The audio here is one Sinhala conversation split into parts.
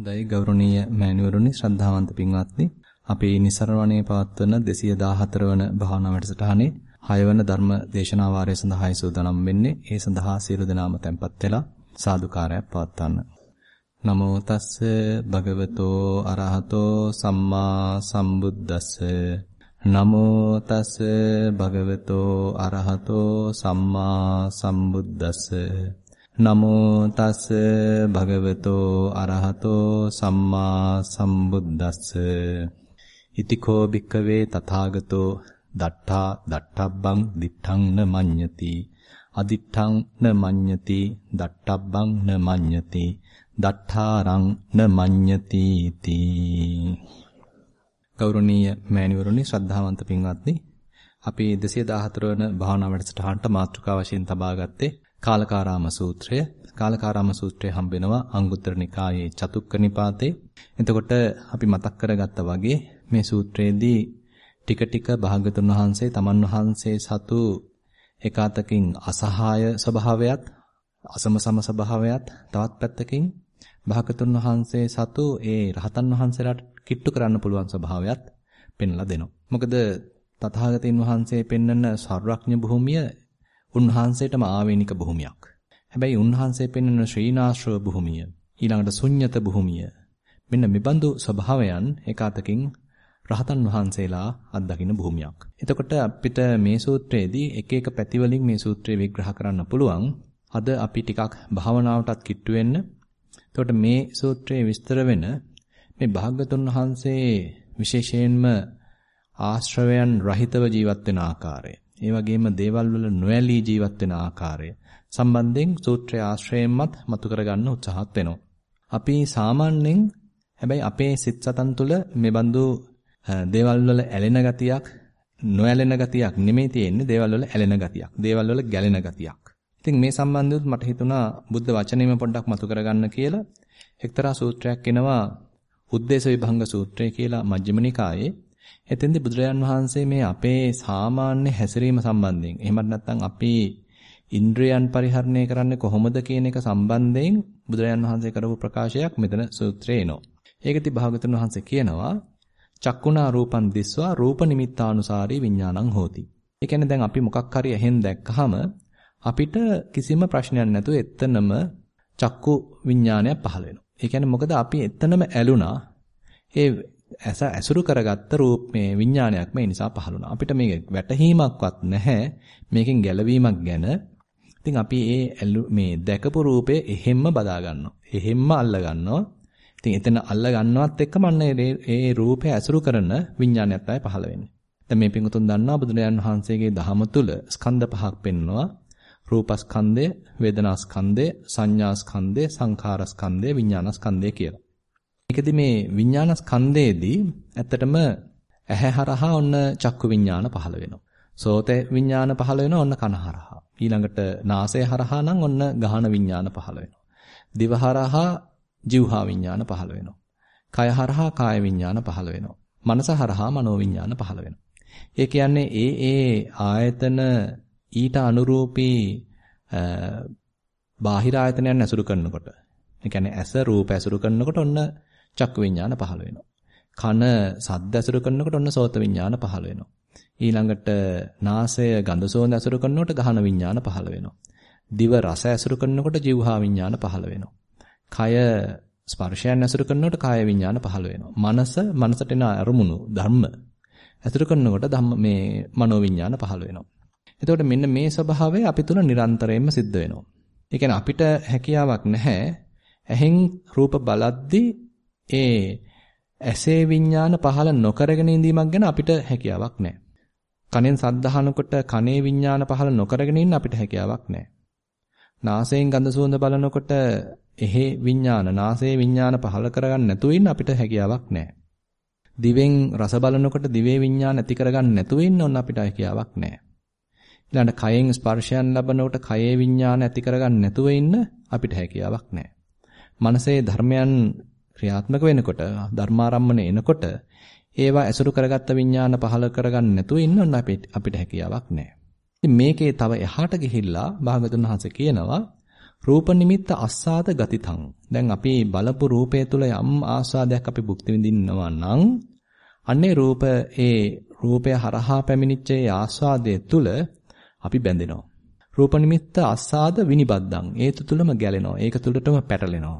හොඳයි ගෞරවනීය මෑණිවරුනි ශ්‍රද්ධාවන්ත පින්වත්නි. අපි નિසරණණේ පවත්වන 214 වන භාවනා වැඩසටහනේ 6 වන ධර්ම දේශනා වාරය සඳහායි සූදානම් වෙන්නේ. ඒ සඳහා සියලු දෙනාම tempත් වෙලා සාදුකාරයක් පවත්වන්න. නමෝ තස්ස භගවතෝ අරහතෝ සම්මා සම්බුද්දස්ස. නමෝ තස්ස භගවතෝ අරහතෝ සම්මා සම්බුද්දස්ස. නමෝ තස් භගවතෝ අරහතෝ සම්මා සම්බුද්දස්ස. ඉතිකෝ භික්කවේ තථාගතෝ දට්ඨා දට්ඨබ්බං දිඨං න මඤ්ඤති. අදිඨං න මඤ්ඤති දට්ඨබ්බං න මඤ්ඤති දට්ඨාරං න මඤ්ඤති තී. ගෞරවනීය මෑණිවරුනි ශ්‍රද්ධාවන්ත පින්වත්නි අපි 214 වන භාවනා වැඩසටහනට මාතෘකාව වශයෙන් තබා ගත්තේ කාලකාරාම සූත්‍රය කාලකාරාම සූත්‍රය හම්බෙනවා අංගුත්තර නිකායේ චතුක්ක නිපාතේ. එතකොට අපි මතක් කරගත්තා වගේ මේ සූත්‍රයේදී ටික ටික භාගතුන් වහන්සේ තමන් වහන්සේ සතු එකාතකින් අසහාය ස්වභාවයත් අසමසම ස්වභාවයත් තවත් පැත්තකින් භාගතුන් වහන්සේ සතු ඒ රහතන් වහන්සේලාට කිට්ටු කරන්න පුළුවන් ස්වභාවයත් පෙන්ලා දෙනවා. මොකද තථාගතයන් වහන්සේ පෙන්වන සර්වඥ භූමිය උන්වහන්සේටම ආවේනික භූමියක්. හැබැයි උන්වහන්සේ පෙන්වන ශ්‍රීනාශ්‍රව භූමිය ඊළඟට ශුන්්‍යත භූමිය මෙන්න මෙබඳු ස්වභාවයන් එකාතකින් රහතන් වහන්සේලා අත්දකින්න භූමියක්. එතකොට අපිට මේ සූත්‍රයේදී එක එක පැති වලින් මේ සූත්‍රය විග්‍රහ කරන්න පුළුවන්. අද අපි ටිකක් භාවනාවටත් කිට්ටු වෙන්න. එතකොට මේ සූත්‍රයේ විස්තර වෙන මේ භාග්‍යතුන් වහන්සේ විශේෂයෙන්ම ආශ්‍රවයන් රහිතව ජීවත් වෙන ආකාරය. ඒ වගේම දේවල් වල නොඇලී ජීවත් වෙන ආකාරය සම්බන්ධයෙන් සූත්‍රය ආශ්‍රයෙන්මත් මතු කරගන්න උත්සාහත් වෙනවා. අපි සාමාන්‍යයෙන් හැබැයි අපේ සිත් සතන් තුළ මේ බඳු දේවල් වල ඇලෙන ගතියක් නොඇලෙන ගතියක් නෙමෙයි තියෙන්නේ දේවල් වල ඇලෙන ගතියක්. දේවල් වල ගැලෙන ගතියක්. ඉතින් මේ සම්බන්ධව මට හිතුණා බුද්ධ වචනේම පොඩ්ඩක් මතු කරගන්න කියලා එක්තරා සූත්‍රයක් එනවා උද්දේශ විභංග සූත්‍රය කියලා මජ්ක්‍ධිම නිකායේ එතෙන්දී බුදුරජාන් වහන්සේ මේ අපේ සාමාන්‍ය හැසිරීම සම්බන්ධයෙන් එහෙමත් නැත්නම් අපි ඉන්ද්‍රයන් පරිහරණය කරන්නේ කොහොමද කියන එක සම්බන්ධයෙන් බුදුරජාන් වහන්සේ කරපු ප්‍රකාශයක් මෙතන සූත්‍රයේ එනවා. ඒකදී භාගතුන් වහන්සේ කියනවා චක්කුණා රූපං දිස්වා රූප නිමිත්තානුසාරී විඥානං හෝති. ඒ කියන්නේ දැන් අපි මොකක් හරි එහෙන් දැක්කහම අපිට කිසිම ප්‍රශ්නයක් නැතුව එතනම චක්කු විඥානයක් පහළ වෙනවා. ඒ කියන්නේ මොකද අපි එතනම ඇලුනා. ඒ ඇස ඇසුරු කරගත්ත රූප මේ විඥානයක් මේ නිසා පහළ වුණා. අපිට මේක වැටහීමක්වත් නැහැ. මේකෙන් ගැලවීමක් ගැන. ඉතින් අපි ඒ මේ දැකපු රූපය එහෙම්ම බදා ගන්නවා. එහෙම්ම අල්ල ගන්නවා. ඉතින් එතන අල්ල ගන්නවත් එක්කම අන්න ඒ රූපය ඇසුරු කරන විඥානයක් තමයි පහළ වෙන්නේ. දැන් මේ පිංගුතුන් දන්නවා බුදුරජාන් වහන්සේගේ දහම තුල ස්කන්ධ පහක් පෙන්වනවා. රූපස්කන්ධය, වේදනාස්කන්ධය, සංඥාස්කන්ධය, සංඛාරස්කන්ධය, විඥානස්කන්ධය කියලා. ඒකෙදි මේ විඥාන ස්කන්ධයේදී ඇත්තටම ඇහැ හරහා ඔන්න චක්කු විඥාන පහළ වෙනවා. සෝත විඥාන පහළ වෙනවා ඔන්න කන හරහා. ඊළඟට නාසය හරහා නම් ඔන්න ගහන විඥාන පහළ වෙනවා. දිව හරහා જીවහා විඥාන පහළ වෙනවා. කය හරහා කාය විඥාන පහළ වෙනවා. මනස හරහා මනෝ විඥාන පහළ වෙනවා. ඒ කියන්නේ ඒ ඒ ආයතන ඊට අනුරූපී බාහිර ආයතනයන් ඇසුරු කරනකොට ඒ කියන්නේ ඇස රූප ඇසුරු කරනකොට ඔන්න චක්කු විඥාන පහළ වෙනවා. කන සද්ද ඇසුරු කරනකොට ඔන්න සෝත විඥාන පහළ වෙනවා. ඊළඟට නාසය ගඳ සුවඳ ඇසුරු කරනකොට ගහන විඥාන පහළ වෙනවා. දිව රස ඇසුරු කරනකොට જીවහා විඥාන පහළ වෙනවා. කය ස්පර්ශයන් ඇසුරු කරනකොට කාය විඥාන පහළ වෙනවා. මනස මනසට එන අරමුණු ධර්ම ඇසුරු කරනකොට ධම්ම මේ මනෝ විඥාන පහළ වෙනවා. එතකොට මෙන්න මේ ස්වභාවය අපි තුල නිරන්තරයෙන්ම සිද්ධ වෙනවා. ඒ කියන්නේ අපිට හැකියාවක් නැහැ ඇහෙන් රූප බලද්දී ඒ ඇසේ විඥාන පහළ නොකරගෙන ඉඳීමක් ගැන අපිට හැකියාවක් නැහැ. කනෙන් සද්ද අහනකොට කනේ විඥාන පහළ නොකරගෙන ඉන්න අපිට හැකියාවක් නැහැ. නාසයෙන් ගඳ සුවඳ බලනකොට එහෙ විඥාන නාසයේ විඥාන පහළ කරගන්න නැතුව ඉන්න අපිට හැකියාවක් නැහැ. දිවෙන් රස බලනකොට දිවේ විඥාන ඇති කරගන්න නැතුව ඉන්න ඕන අපිට හැකියාවක් නැහැ. ඊළඟට කයෙන් ස්පර්ශයන් ලබනකොට කයේ විඥාන ඇති කරගන්න නැතුව ඉන්න අපිට හැකියාවක් නැහැ. මනසේ ධර්මයන් ක්‍රියාත්මක වෙනකොට ධර්මාරම්මන එනකොට ඒවා ඇසුරු කරගත්ත විඥාන පහල කරගන්න නැතුව ඉන්න ඕන අපිට අපිට හැකියාවක් නැහැ. ඉතින් මේකේ තව එහාට ගිහිල්ලා භාගතුන් වහන්සේ කියනවා රූප නිමිත්ත අස්සාද ගතිතං. දැන් අපි බලපු රූපය තුල යම් ආස්වාදයක් අපි භුක්ති විඳින්නවා නම් අන්නේ රූප ඒ රූපය හරහා පැමිණිච්ච ඒ ආස්වාදයේ තුල අපි බැඳෙනවා. රූප නිමිත්ත අස්සාද විනිබද්දං. ඒ තුලම ගැලෙනවා. ඒක තුලටම පැටලෙනවා.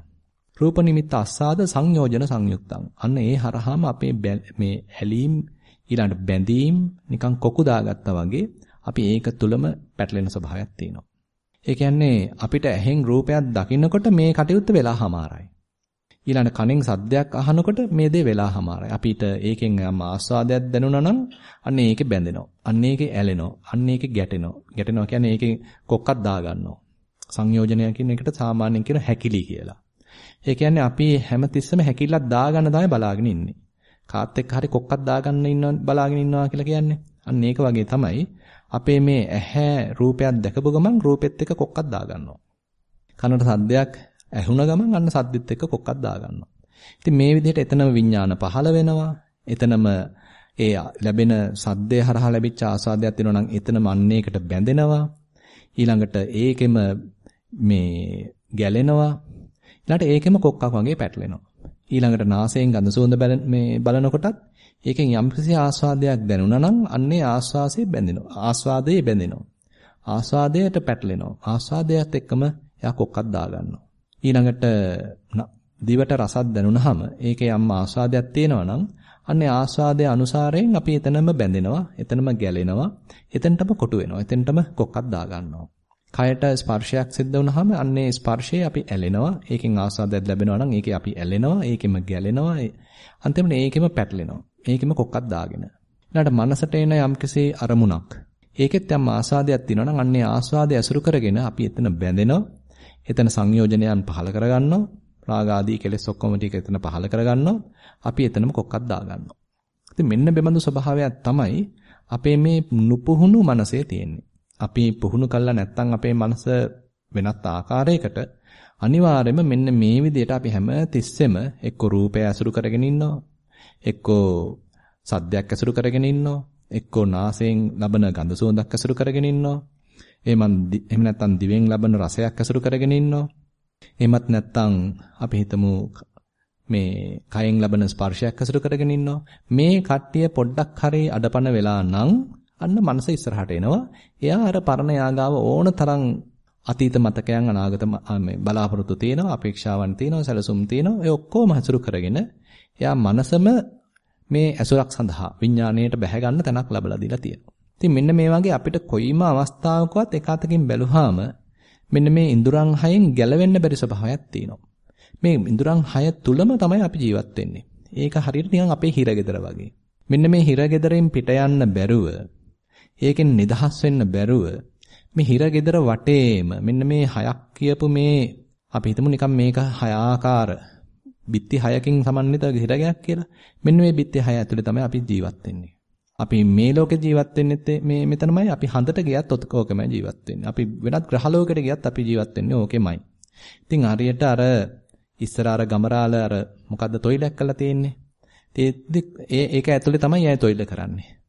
රූප නිමිත්ත අස්සාද සංයෝජන සංයුක්තං. අන්න ඒ හරහාම අපේ මේ ඇලීම් ඊළඟ බැඳීම් නිකන් කොකු දාගත්තා වගේ අපි ඒක තුලම පැටලෙන ස්වභාවයක් තියෙනවා. ඒ කියන්නේ අපිට ඇහෙන් රූපයක් දකින්නකොට මේ කටයුත්ත වෙලාමාරයි. ඊළඟ කනෙන් සද්දයක් අහනකොට මේ දේ වෙලාමාරයි. අපිට ඒකෙන් යම් ආස්වාදයක් දැනුණා නම් අන්න ඒකේ බැඳෙනවා. අන්න ඒකේ ඇලෙනවා. අන්න ඒකේ ගැටෙනවා. ගැටෙනවා කියන්නේ ඒකේ කොක්කක් දාගන්නවා. සංයෝජනය කියන එකට සාමාන්‍යයෙන් කියන හැකිලි කියලා. ඒ කියන්නේ අපි හැමතිස්සෙම හැකිල්ලක් දාගන්න තමයි බලාගෙන ඉන්නේ. කාත් එක්ක හරි කොක්කක් දාගන්න ඉන්න බලාගෙන ඉන්නවා කියලා කියන්නේ. අන්න ඒක වගේ තමයි අපේ මේ ඇහැ රූපයක් දැකපු ගමන් රූපෙත් එක්ක කොක්කක් දාගන්නවා. කනට සද්දයක් ඇහුණ ගමන් අන්න සද්දෙත් එක්ක කොක්කක් දාගන්නවා. ඉතින් මේ විදිහට එතනම විඥාන පහළ වෙනවා. එතනම ඒ ලැබෙන සද්දේ හරහා ලැබිච්ච ආස්වාදයක් තියෙනවා නම් එතනම අන්න ඒකට බැඳෙනවා. ඊළඟට ඒකෙම මේ ගැලෙනවා. ඊළඟට ඒකෙම කොක්කක් වගේ පැටලෙනවා. ඊළඟට නාසයෙන් ගඳ සුවඳ මේ බලනකොටත් ඒකෙන් යම්කිසි ආස්වාදයක් දැනුණා නම් අන්නේ ආස්වාසේ බැඳෙනවා. ආස්වාදයේ බැඳෙනවා. ආස්වාදයට පැටලෙනවා. ආස්වාදයට එක්කම එයා කොක්කක් දාගන්නවා. ඊළඟට දිවට රසක් දැනුණාම ඒකේ යම් ආස්වාදයක් තියෙනවා නම් අන්නේ ආස්වාදයේ අනුසාරයෙන් අපි එතනම බැඳෙනවා, එතනම ගැලෙනවා, එතනටම කොටු වෙනවා, එතනටම කොක්කක් දාගන්නවා. කයට ස්පර්ශයක් සිද්ධ වුනහම අන්නේ ස්පර්ශයේ අපි ඇලෙනවා. ඒකෙන් ආස්වාදයක් ලැබෙනවා නම් ඒකේ අපි ඇලෙනවා, ඒකෙම ගැලෙනවා. අන්තිමට ඒකෙම පැටලෙනවා. ඒකෙම කොක්කක් දාගෙන. ඊළඟට මනසට එන යම්කිසි අරමුණක්. ඒකෙත් යම් ආස්වාදයක් තියෙනවා නම් අන්නේ ආස්වාදය අසුරු කරගෙන අපි එතන බැඳෙනවා. එතන සංයෝජනයන් පහල කරගන්නවා. රාග ආදී කෙලෙස් ඔක්කොම ටික එතන පහල කරගන්නවා. අපි එතනම කොක්කක් දාගන්නවා. ඉතින් මෙන්න බෙබඳු ස්වභාවයක් තමයි අපේ මේ නුපුහුණු මනසේ තියෙන්නේ. අපි පුහුණු කළා නැත්නම් අපේ මනස වෙනත් ආකාරයකට අනිවාර්යයෙන්ම මෙන්න මේ විදිහට අපි හැම තිස්සෙම එක්ක රූපය ඇසුරු කරගෙන ඉන්නවා එක්කෝ සද්දයක් ඇසුරු කරගෙන ඉන්නවා එක්කෝ නාසයෙන් ලබන ගඳ සුවඳක් ඇසුරු කරගෙන ඉන්නවා. එහෙම එහෙම නැත්නම් දිවෙන් ලබන රසයක් ඇසුරු කරගෙන ඉන්නවා. එහෙමත් නැත්නම් අපි හිතමු මේ කයෙන් ලබන ස්පර්ශයක් ඇසුරු කරගෙන ඉන්නවා. මේ කට්ටිය පොඩ්ඩක් හරි අඩපණ වෙලා නම් අන්න මනස ඉස්සරහට එනවා. එයා අර පරණ යාගාව ඕන තරම් අතීත මතකයන් අනාගත මේ බලාපොරොත්තු තියෙනවා, අපේක්ෂාවන් තියෙනවා, සැලසුම් තියෙනවා. ඒ ඔක්කොම හසුරු කරගෙන එයා මනසම මේ ඇසුරක් සඳහා විඥාණයට බැහැ ගන්න තැනක් ලැබලා දීලා තියෙනවා. ඉතින් මෙන්න මේ වගේ අපිට කොයිම අවස්ථාවකවත් එක අතකින් බැලුවාම මෙන්න මේ ඉඳුරන් හයෙන් ගැලවෙන්න බැරි ස්වභාවයක් තියෙනවා. මේ ඉඳුරන් හය තුලම තමයි අපි ජීවත් වෙන්නේ. ඒක හරියට නිකන් අපේ හිරගෙදර වගේ. මෙන්න මේ හිරගෙදරින් පිට යන්න බැරුව ඒකෙන් නිදහස් වෙන්න බැරුව මේ හිරගෙදර වටේම මෙන්න මේ හයක් කියපු මේ අපි හිතමු නිකන් මේක හයාකාර බිත්ති හයකින් සමන්විත හිරගයක් කියලා. මෙන්න මේ බිත්ති හය ඇතුලේ තමයි අපි ජීවත් වෙන්නේ. අපි මේ ලෝකේ ජීවත් වෙන්නේ මේ මෙතනමයි අපි හන්දට ගියත් ඕකමයි ජීවත් වෙන්නේ. අපි වෙනත් ග්‍රහ ලෝකෙට ගියත් අපි ජීවත් වෙන්නේ ඕකෙමයි. ඉතින් හරියට අර ඉස්සර අර ගමරාල අර මොකද්ද තොইলක් කරලා තියෙන්නේ. ඒ ඒක ඇතුලේ තමයි අය තොইল කරන්නේ.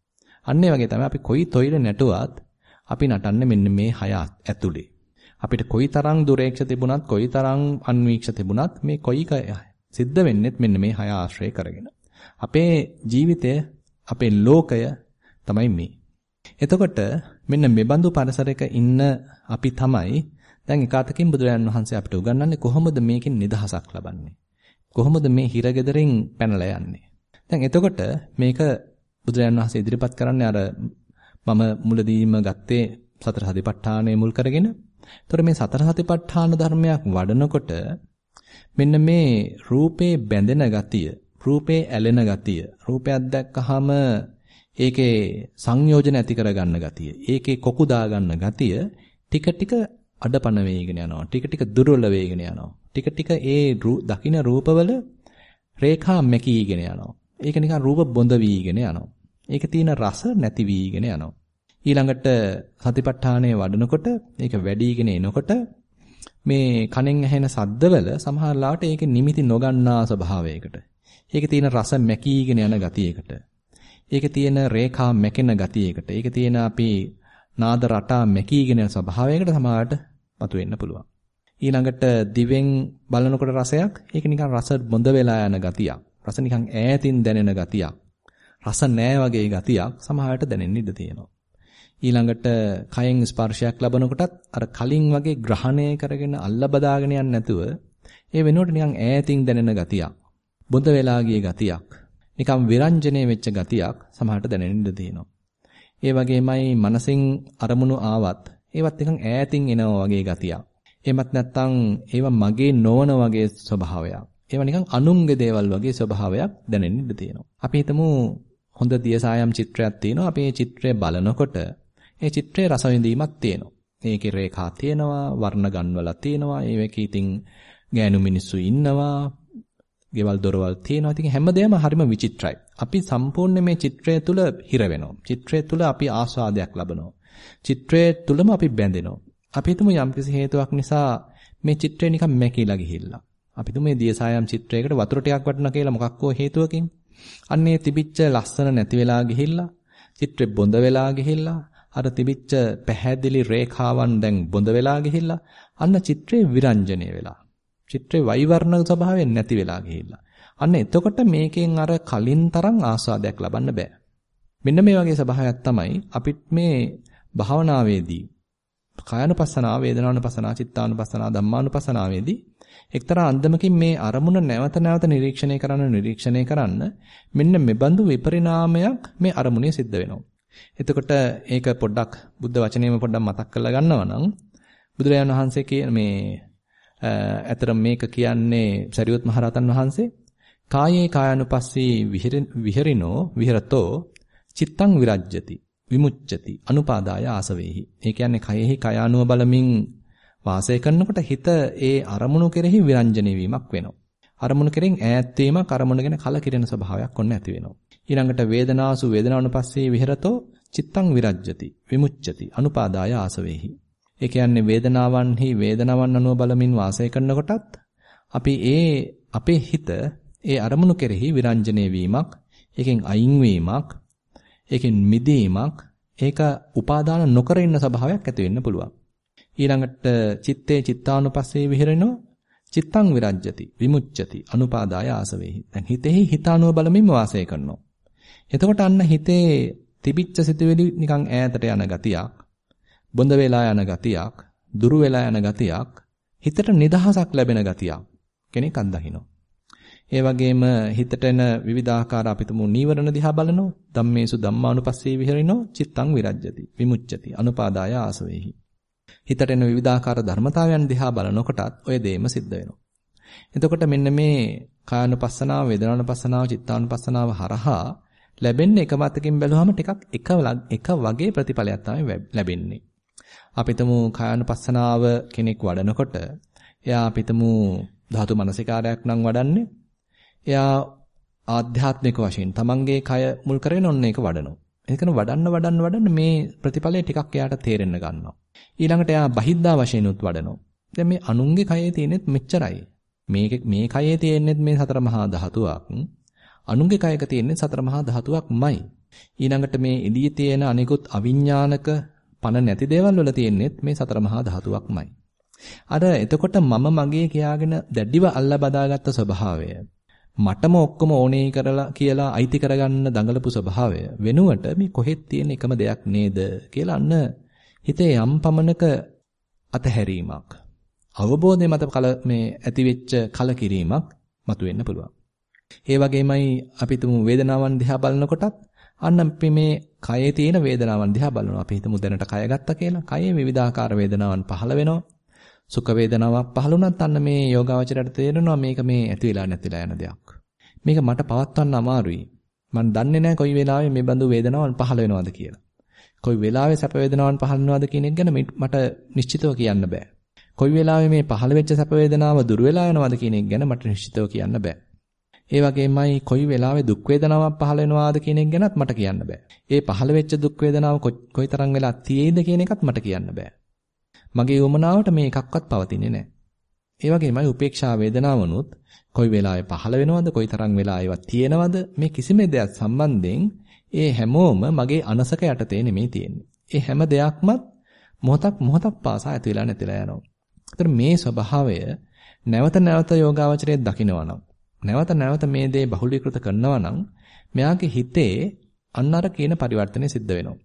අන්න ඒ වගේ තමයි අපි කොයි තොইল නැටුවත් අපි නටන්නේ මෙන්න මේ හය ඇතුලේ. අපිට කොයිතරම් දුරේක්ෂ තිබුණත් කොයිතරම් අන්වීක්ෂ තිබුණත් මේ කොයි සිද්ධ වෙන්නේත් මෙන්න මේ හය ආශ්‍රය කරගෙන. අපේ ජීවිතය අපේ ලෝකය තමයි මේ. එතකොට මෙන්න මෙබඳු පරිසරයක ඉන්න අපි තමයි දැන් එකාතකින් බුදුරජාන් වහන්සේ අපිට උගන්වන්නේ කොහොමද මේකෙන් නිදහසක් ලබන්නේ? කොහොමද මේ හිරගෙදරින් පැනලා යන්නේ? දැන් එතකොට මේක බුදුරජාණන් වහන්සේ ඉදිරිපත් කරන්නේ අර මම මුලදීම ගත්තේ සතර සතිපට්ඨානය මුල් කරගෙන. ඒතර මේ සතර සතිපට්ඨාන ධර්මයක් වඩනකොට මෙන්න මේ රූපේ බැඳෙන ගතිය, රූපේ ඇලෙන ගතිය, රූපයක් දැක්කහම ඒකේ සංයෝජන ඇති කරගන්න ගතිය, ඒකේ කොකු දාගන්න ගතිය ටික ටික අඩපණ වේගෙන යනවා. ටික ටික දුර්වල වේගෙන යනවා. ටික ටික ඒ දකින්න රූපවල රේඛා මැකීගෙන යනවා. ඒක නිකන් රූප බොඳ වීගෙන යනවා. ඒකේ තියෙන රස නැති වීගෙන යනවා. ඊළඟට සතිපට්ඨානය වඩනකොට ඒක වැඩිගෙන එනකොට මේ කනෙන් ඇහෙන සද්දවල සමහර ලාවට ඒකේ නිමිති නොගන්නා ස්වභාවයකට. ඒකේ තියෙන රස මැකීගෙන යන ගතියකට. ඒකේ තියෙන රේඛා මැකෙන ගතියකට. ඒකේ තියෙන අපි නාද රටා මැකීගෙන යන ස්වභාවයකට සමහරට මතුවෙන්න පුළුවන්. ඊළඟට දිවෙන් බලනකොට රසයක් ඒක නිකන් රස බොඳ වෙලා යන ගතියක්. රස නිකන් ඈතින් දැනෙන ගතියක්. රස නෑ වගේ ගතියක් සමහරට දැනෙන්න ඉඩ තියෙනවා. ඊළඟට කයෙන් ස්පර්ශයක් ලබනකොටත් අර කලින් වගේ ග්‍රහණය කරගෙන අල්ල බදාගෙන යන්නේ නැතුව ඒ වෙනුවට නිකන් ඈතින් දැනෙන ගතියක්. බොඳ වෙලා ගිය ගතියක්. නිකන් විරංජනේ වෙච්ච ගතියක් සමහරට දැනෙන්න ඉඩ තියෙනවා. ඒ වගේමයි මනසින් අරමුණු ආවත් ඒවත් නිකන් ඈතින් එනවා වගේ ගතියක්. එහෙමත් නැත්නම් ඒවා මගේ නොවන වගේ ස්වභාවයක්. ඒවා නිකන් අනුන්ගේ දේවල් වගේ ස්වභාවයක් දැනෙන්න ඉඩ තියෙනවා. අපි හිතමු හොඳ දියසායම් චිත්‍රයක් තියෙනවා. අපි මේ චිත්‍රය බලනකොට ඒ චිත්‍රයේ රස විඳීමක් තියෙනවා. මේකේ රේඛා තියෙනවා, වර්ණ ගන්වලා තියෙනවා. ඒකේ ඉතින් ගෑනු මිනිස්සු ඉන්නවා. ගෙවල් දොරවල් තියෙනවා. ඉතින් හැමදේම හරිම විචිත්‍රයි. අපි සම්පූර්ණ මේ චිත්‍රය තුල හිර වෙනවා. චිත්‍රය තුල අපි ආස්වාදයක් ලබනවා. චිත්‍රය තුලම අපි බැඳෙනවා. අපි හිතමු යම්කිසි හේතුවක් නිසා මේ චිත්‍රය නිකන් මැකිලා ගිහිල්ලා. අපි හිතමු මේ දියසායම් චිත්‍රයකට වතුර ටිකක් වටුණා කියලා මොකක් හෝ හේතුවකින්. අන්නේ තිබිච්ච ලස්සන නැති වෙලා ගිහිල්ලා, චිත්‍රෙ බොඳ වෙලා ගිහිල්ලා, අර තිබිච්ච පැහැදිලි රේඛාවන් දැන් බොඳ වෙලා ගිහිල්ලා, අන්න චිත්‍රේ විරංජනය වෙලා. චිත්‍රේ වෛවර්ණ ස්වභාවයෙන් නැති වෙලා ගිහිල්ලා. අන්න එතකොට මේකෙන් අර කලින් තරම් ආස්වාදයක් ලබන්න බෑ. මෙන්න මේ වගේ ස්වභාවයක් තමයි අපිත් මේ භාවනාවේදී කායනුපස්සනා, වේදනානුපස්සනා, චිත්තානුපස්සනා, ධම්මානුපස්සනාවේදී එක්තරා අන්දමකින් මේ අරමුණ නැවත නැවත නිරීක්ෂණය කරන්න නිරීක්ෂණය කරන්න මෙන්න මෙබඳු විපරිණාමයක් මේ අරමුණේ සිද්ධ වෙනවා. එතකොට ඒක පොඩ්ඩක් බුද්ධ වචනේම පොඩ්ඩක් මතක් කරලා ගන්නවා නම් බුදුරජාණන් වහන්සේ කියන මේ ඇතර මේක කියන්නේ සරියුත් මහරහතන් වහන්සේ කායේ කායानुපස්සී විහෙරිනෝ විහෙරතෝ චිත්තං විරජ්‍යති විමුච්ඡති අනුපාදාය ආසවේහි. ඒ කියන්නේ කයෙහි කයානුව බලමින් වාසය කරනකොට හිත ඒ අරමුණු කෙරෙහි විරංජනේ වීමක් වෙනවා. අරමුණු කෙරෙන් ඈත් වීමක් අරමුණු ගැන කලකිරෙන ස්වභාවයක් ඔන්න ඇති වෙනවා. ඊළඟට වේදනාසු වේදනානුපස්සේ විහෙරතෝ චිත්තං විරජ්‍යති විමුච්ඡති අනුපාදාය ආසවේහි. ඒ කියන්නේ වේදනාවන්හි වේදනාවන් අනුව බලමින් වාසය කරනකොටත් අපි ඒ අපේ හිත ඒ අරමුණු කෙරෙහි විරංජනේ වීමක්, ඒකෙන් අයින් වීමක්, ඒකෙන් මිදීමක්, ඒක උපාදාන නොකර ඉන්න ස්වභාවයක් ඇති වෙන්න පුළුවන්. ඊළඟට චිත්තේ චිත්තානුපස්සේ විහෙරෙනෝ චිත්තං විරජ්‍යති විමුච්ඡති අනුපාදාය ආසවේහි. දැන් හිතෙහි හිතානුව බලමින් වාසය කරනවා. එතකොට අන්න හිතේ තිබිච්ච සිතුවිලි නිකන් ඈතට යන ගතියක්, බොඳ වෙලා යන ගතියක්, දුරු වෙලා යන ගතියක්, හිතට නිදහසක් ලැබෙන ගතියක් කෙනෙක් අත්දකිනවා. ඒ වගේම හිතට එන විවිධාකාර අපිටම නීවරණ දිහා බලනෝ ධම්මේසු ධම්මානුපස්සී විහෙරිනෝ චිත්තං විරජ්‍යති විමුච්ඡති අනුපාදාය ආසවේහි හිතට එන විවිධාකාර ධර්මතාවයන් දිහා බලනකොටත් ඔය දේම සිද්ධ වෙනවා. එතකොට මෙන්න මේ කායानुපස්සනාව, වේදනානුපස්සනාව, චිත්තානුපස්සනාව හරහා ලැබෙන්නේ එක මතකින් බැලුවම ටිකක් එක එක වගේ ප්‍රතිඵලයක් තමයි ලැබෙන්නේ. අපිටම කායानुපස්සනාව කෙනෙක් වඩනකොට එයා අපිටම ධාතු මනසිකාරයක් නම් වඩන්නේ. එයා ආධ්‍යාත්මික වශයෙන් තමන්ගේ කය මුල් කරගෙන ඔන්න ඒක වඩනවා. එතකන වඩන්න වඩන්න වඩන්න මේ ප්‍රතිඵලය ටිකක් එයාට තේරෙන්න ගන්නවා. ඊළඟට එයා බහිද්දා වශයෙන් උත් වඩනවා. දැන් මේ අනුන්ගේ කයේ තියෙනෙත් මෙච්චරයි. මේක මේ කයේ තියෙනෙත් මේ සතර මහා ධාතුවක්. අනුන්ගේ කයක තියෙනෙත් සතර මහා ධාතුවක්මයි. ඊළඟට මේ එළියේ තියෙන අනිකුත් අවිඥානික පණ නැති දේවල් වල තියෙනෙත් මේ සතර මහා ධාතුවක්මයි. අර එතකොට මම මගේ කියාගෙන දැඩිව අල්ලා බදාගත්ත ස්වභාවය මටම ඔක්කොම ඕනේ කරලා කියලා අයිති කරගන්න දඟලපු ස්වභාවය වෙනුවට මේ කොහෙත් තියෙන එකම දෙයක් නේද කියලා අන්න හිතේ යම් පමණක අතහැරීමක් අවබෝධය මත කල මේ ඇතිවෙච්ච කලකිරීමක් මතුවෙන්න පුළුවන්. ඒ වගේමයි අපි තුමු වේදනාවන් දිහා බලනකොටත් අන්න අපි මේ කයේ තියෙන වේදනාවන් දිහා බලනවා. අපි හිතමු දැනට කය ගත්තා කියලා. කයේ විවිධාකාර වේදනාවන් පහළ වෙනවා. සුඛ වේදනාවක් පහළ වුණත් අන්න මේ යෝගාවචරයට තේරෙනවා මේක මේ ඇති වෙලා නැතිලා යන දෙයක්. මේක මට පවත්වන්න අමාරුයි. මම දන්නේ නැහැ කොයි වෙලාවෙ මේ බඳු වේදනාවන් පහළ වෙනවද කියලා. කොයි වෙලාවෙ සැප වේදනාවන් පහළ වෙනවද කියන එක ගැන මට නිශ්චිතව කියන්න බෑ. කොයි වෙලාවෙ මේ පහළ වෙච්ච සැප වේදනාව දුර වෙලා යනවද කියන එක ගැන මට නිශ්චිතව කියන්න බෑ. ඒ වගේමයි කොයි වෙලාවෙ දුක් වේදනාවක් පහළ වෙනවාද කියන එක ගැනත් මට කියන්න බෑ. ඒ පහළ වෙච්ච දුක් වේදනාව කොයිතරම් වෙලා තියෙයිද කියන එකත් මට කියන්න බෑ. මගේ උමනාවට මේ එකක්වත් පවතින්නේ නැහැ. ඒ වගේමයි උපේක්ෂා වේදනාවනොත් කොයි වෙලාවෙ පහළ වෙනවද කොයිතරම් වෙලා ඒවා තියෙනවද මේ කිසිම දෙයක් සම්බන්ධයෙන් ඒ හැමෝම මගේ අනසක යටතේ නෙමෙයි තියෙන්නේ. ඒ හැම දෙයක්මත් මොහොතක් මොහොතක් පාසා ඇති වෙලා නැතිලා යනවා. ඒතර මේ ස්වභාවය නැවත නැවත යෝගාවචරයේ දකිනවා නම් නැවත නැවත මේ දේ බහුලීකృత කරනවා නම් මෙයාගේ හිතේ අන්න අර කියන පරිවර්තනය සිද්ධ වෙනවා.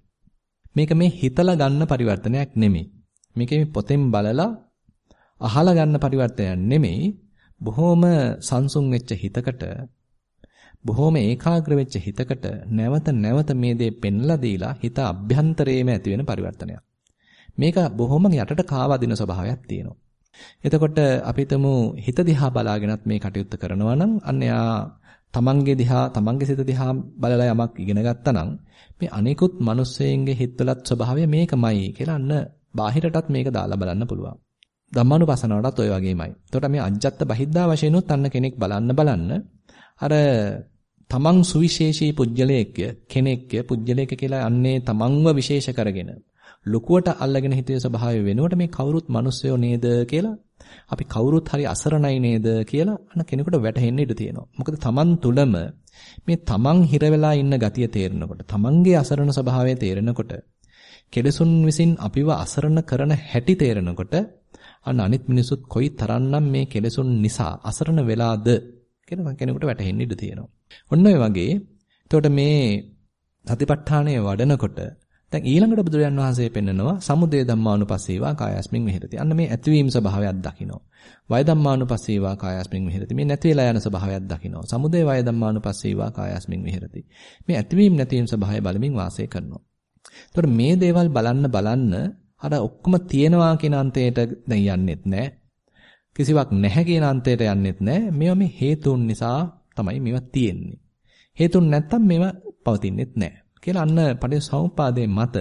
මේක මේ හිතලා ගන්න පරිවර්තනයක් නෙමෙයි. මේක මේ පොතෙන් බලලා අහලා ගන්න පරිවර්තනයක් නෙමෙයි. බොහොම සංසුන් වෙච්ච හිතකට බොහොම ඒකාග්‍ර වෙච්ච හිතකට නැවත නැවත මේ දේ පෙන්ලා දීලා හිත අභ්‍යන්තරයේම ඇති වෙන පරිවර්තනයක්. මේක බොහොම යටට කාවදින ස්වභාවයක් තියෙනවා. එතකොට අපි හිත දිහා බලාගෙනත් මේ කටයුත්ත කරනවා නම් අන්න යා තමන්ගේ දිහා තමන්ගේ සිත දිහා බලලා යමක් ඉගෙන ගත්තා නම් මේ අනිකුත් මිනිස්සෙන්ගේ හිතවලත් ස්වභාවය මේකමයි කියලා අන්න බාහිරටත් මේක දාලා බලන්න පුළුවන්. ධම්මානුපසනාවටත් ওই වගේමයි. එතකොට මේ අජ්ජත් බහිද්දා වශයෙන්ුත් අන්න කෙනෙක් බලන්න බලන්න අර තමන් සුවිශේෂී පුජ්‍යලයක්ය කෙනෙක්ය පුජ්‍යලයක කියලා අන්නේ තමන්ව විශේෂ කරගෙන ලොකුවට අල්ලගෙන හිතේ ස්වභාවය වෙනුවට මේ කවුරුත් මිනිස්සයෝ නේද කියලා අපි කවුරුත් හරි අසරණයි නේද කියලා අන කෙනෙකුට වැටහෙන්න ඉඩ තියෙනවා. මොකද තමන් තුළම මේ තමන් හිර වෙලා ඉන්න ගතිය තේරෙනකොට තමන්ගේ අසරණ ස්වභාවය තේරෙනකොට කෙලසුන් විසින් අපිව අසරණ කරන හැටි තේරෙනකොට අන්න අනිත් මිනිසුත් කොයි තරම්නම් මේ කෙලසුන් නිසා අසරණ වෙලාද කියලා කෙනෙකුට වැටහෙන්න ඉඩ තියෙනවා. ඔන්න ඔය වගේ එතකොට මේ සතිපට්ඨානය වඩනකොට දැන් ඊළඟට බුදුරජාන් වහන්සේ පෙන්නනවා සමුදය ධම්මානුපස්සීවා කායස්මින් විහෙරති. අන්න මේ ඇතිවීම ස්වභාවයක් දකිනවා. වය ධම්මානුපස්සීවා කායස්මින් විහෙරති. මේ නැති වෙලා යන ස්වභාවයක් දකිනවා. සමුදය වය ධම්මානුපස්සීවා කායස්මින් විහෙරති. මේ ඇතිවීම නැතිවීම ස්වභාවය බලමින් වාසය කරනවා. එතකොට මේ දේවල් බලන්න බලන්න අර ඔක්කොම තියෙනවා කියන අන්තයට දැන් යන්නෙත් නැහැ. කිසිවක් නැහැ කියන අන්තයට යන්නෙත් නැහැ. මේවා මේ හේතුන් නිසා තමයි මේවා තියෙන්නේ. හේතුන් නැත්තම් මේවා පවතින්නෙත් නැහැ. කියලා අන්න පටිච්චසමුප්පාදයේ මත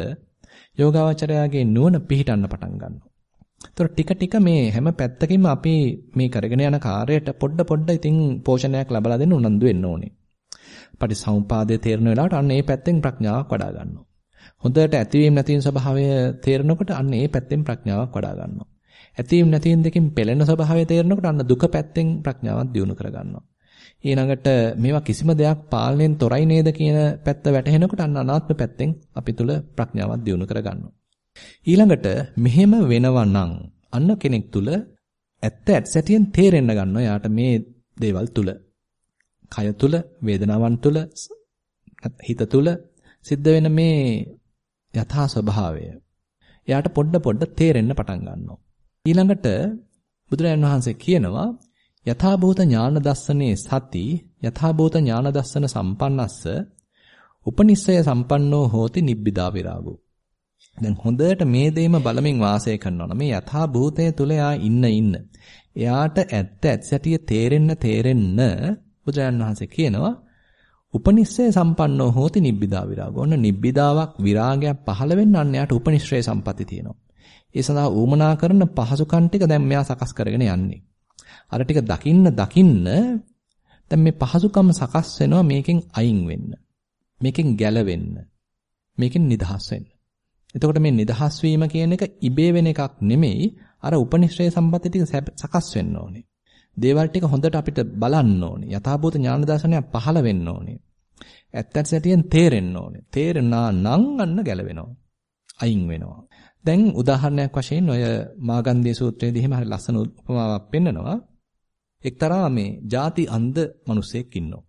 යෝගාවචරයාගේ නුවණ පිහිටන්න පටන් ගන්නවා. ඒතර ටික ටික මේ හැම පැත්තකින්ම අපි මේ කරගෙන යන කාර්යයට පොඩ පොඩ ඉතින් පෝෂණයක් ලබා දෙන්න උනන්දු වෙන්න ඕනේ. පටිච්චසමුපාදයේ තේරෙන වෙලාවට අන්න ඒ පැත්තෙන් ප්‍රඥාවක් වඩා ගන්නවා. හොඳට ඇතිවීම නැතිවීම ස්වභාවය තේරෙනකොට අන්න ඒ පැත්තෙන් ප්‍රඥාවක් වඩා ගන්නවා. ඇතිවීම නැතිවීම දෙකෙන් පෙළෙන ස්වභාවය තේරෙනකොට අන්න දුක පැත්තෙන් ප්‍රඥාවක් දියුණු කර ගන්නවා. ඊළඟට මේවා කිසිම දෙයක් පාලනයෙන් තොරයි නේද කියන පැත්ත වැටහෙනකොට අන්න අනාත්ම පැත්තෙන් අපි තුල ප්‍රඥාවක් දියුණු කරගන්නවා. ඊළඟට මෙහෙම වෙනවා නම් අන්න කෙනෙක් තුල ඇත්ත ඇත්තටියෙන් තේරෙන්න ගන්නවා යාට මේ දේවල් තුල. කය තුල, වේදනාවන් තුල, හිත තුල සිද්ධ වෙන මේ යථා ස්වභාවය. එයාට පොඩ පොඩ තේරෙන්න පටන් ගන්නවා. ඊළඟට බුදුරජාණන් වහන්සේ කියනවා යථාභූත ඥාන දස්සනේ සති යථාභූත ඥාන දස්සන සම්පන්නස්ස උපනිස්සය සම්පන්නෝ හෝති නිබ්බිදා විරාගෝ දැන් හොඳට මේ දෙයම බලමින් වාසය කරනවා මේ යථා භූතය තුල යා ඉන්න ඉන්න එයාට ඇත්ත ඇත්තටිය තේරෙන්න තේරෙන්න බුදුරජාණන් වහන්සේ කියනවා උපනිස්සය සම්පන්නෝ හෝති නිබ්බිදා විරාගෝ ඔන්න නිබ්බිදාවක් විරාගයක් පහළ වෙන්න අන්න යාට උපනිශ්‍රේ සම්පatti තියෙනවා ඒ සඳහා ඌමනා කරන පහසුකම් ටික දැන් මෙයා සකස් කරගෙන යන්නේ අර ටික දකින්න දකින්න දැන් මේ පහසුකම් සකස් වෙනවා මේකෙන් අයින් වෙන්න. මේකෙන් ගැලවෙන්න. මේකෙන් නිදහස් වෙන්න. එතකොට මේ නිදහස් වීම කියන එක ඉබේ වෙන එකක් නෙමෙයි අර උපනිශ්‍රේ සම්පatti ටික සකස් වෙන්න ඕනේ. දේවල් ටික හොඳට අපිට බලන්න ඕනේ. යථාභූත ඥාන දර්ශනය පහළ වෙන්න ඕනේ. ඇත්තට සැටියෙන් තේරෙන්න ඕනේ. තේරෙනා නම් අන්න ගැලවෙනවා. අයින් වෙනවා. දැන් උදාහරණයක් වශයෙන් ඔය මාගන්ධී සූත්‍රයේදී එහෙම හරි ලස්සන උපමාවක් පෙන්නනවා. එක්තරා මේ ಜಾති අන්ධ මිනිසෙක් ඉන්නවා.